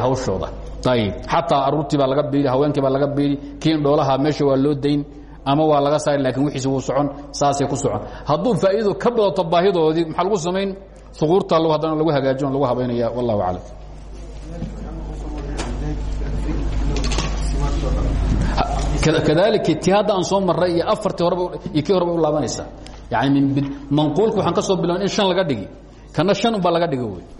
hawshooda ayib xataa aruurtii baa laga beeli haweenkii baa laga beeli kiin dhoolaha meesha waa loo dayn ama waa laga saari laakiin wixiisi wuu socon saasay ku socon. Hadduu faa'iidadu ka badato baahidoodii maxaa lagu samayn uquurta haddana lagu hagaajin lagu habaynaya wallahu aclam. Kadalika ti hadda aan soo maray iyo afartii horeba iyo kii horeba u laabanaysaa yani manquulka waxaan ka soo bilaban in shan laga dhigi. Kana shan unbaa laga dhiga wey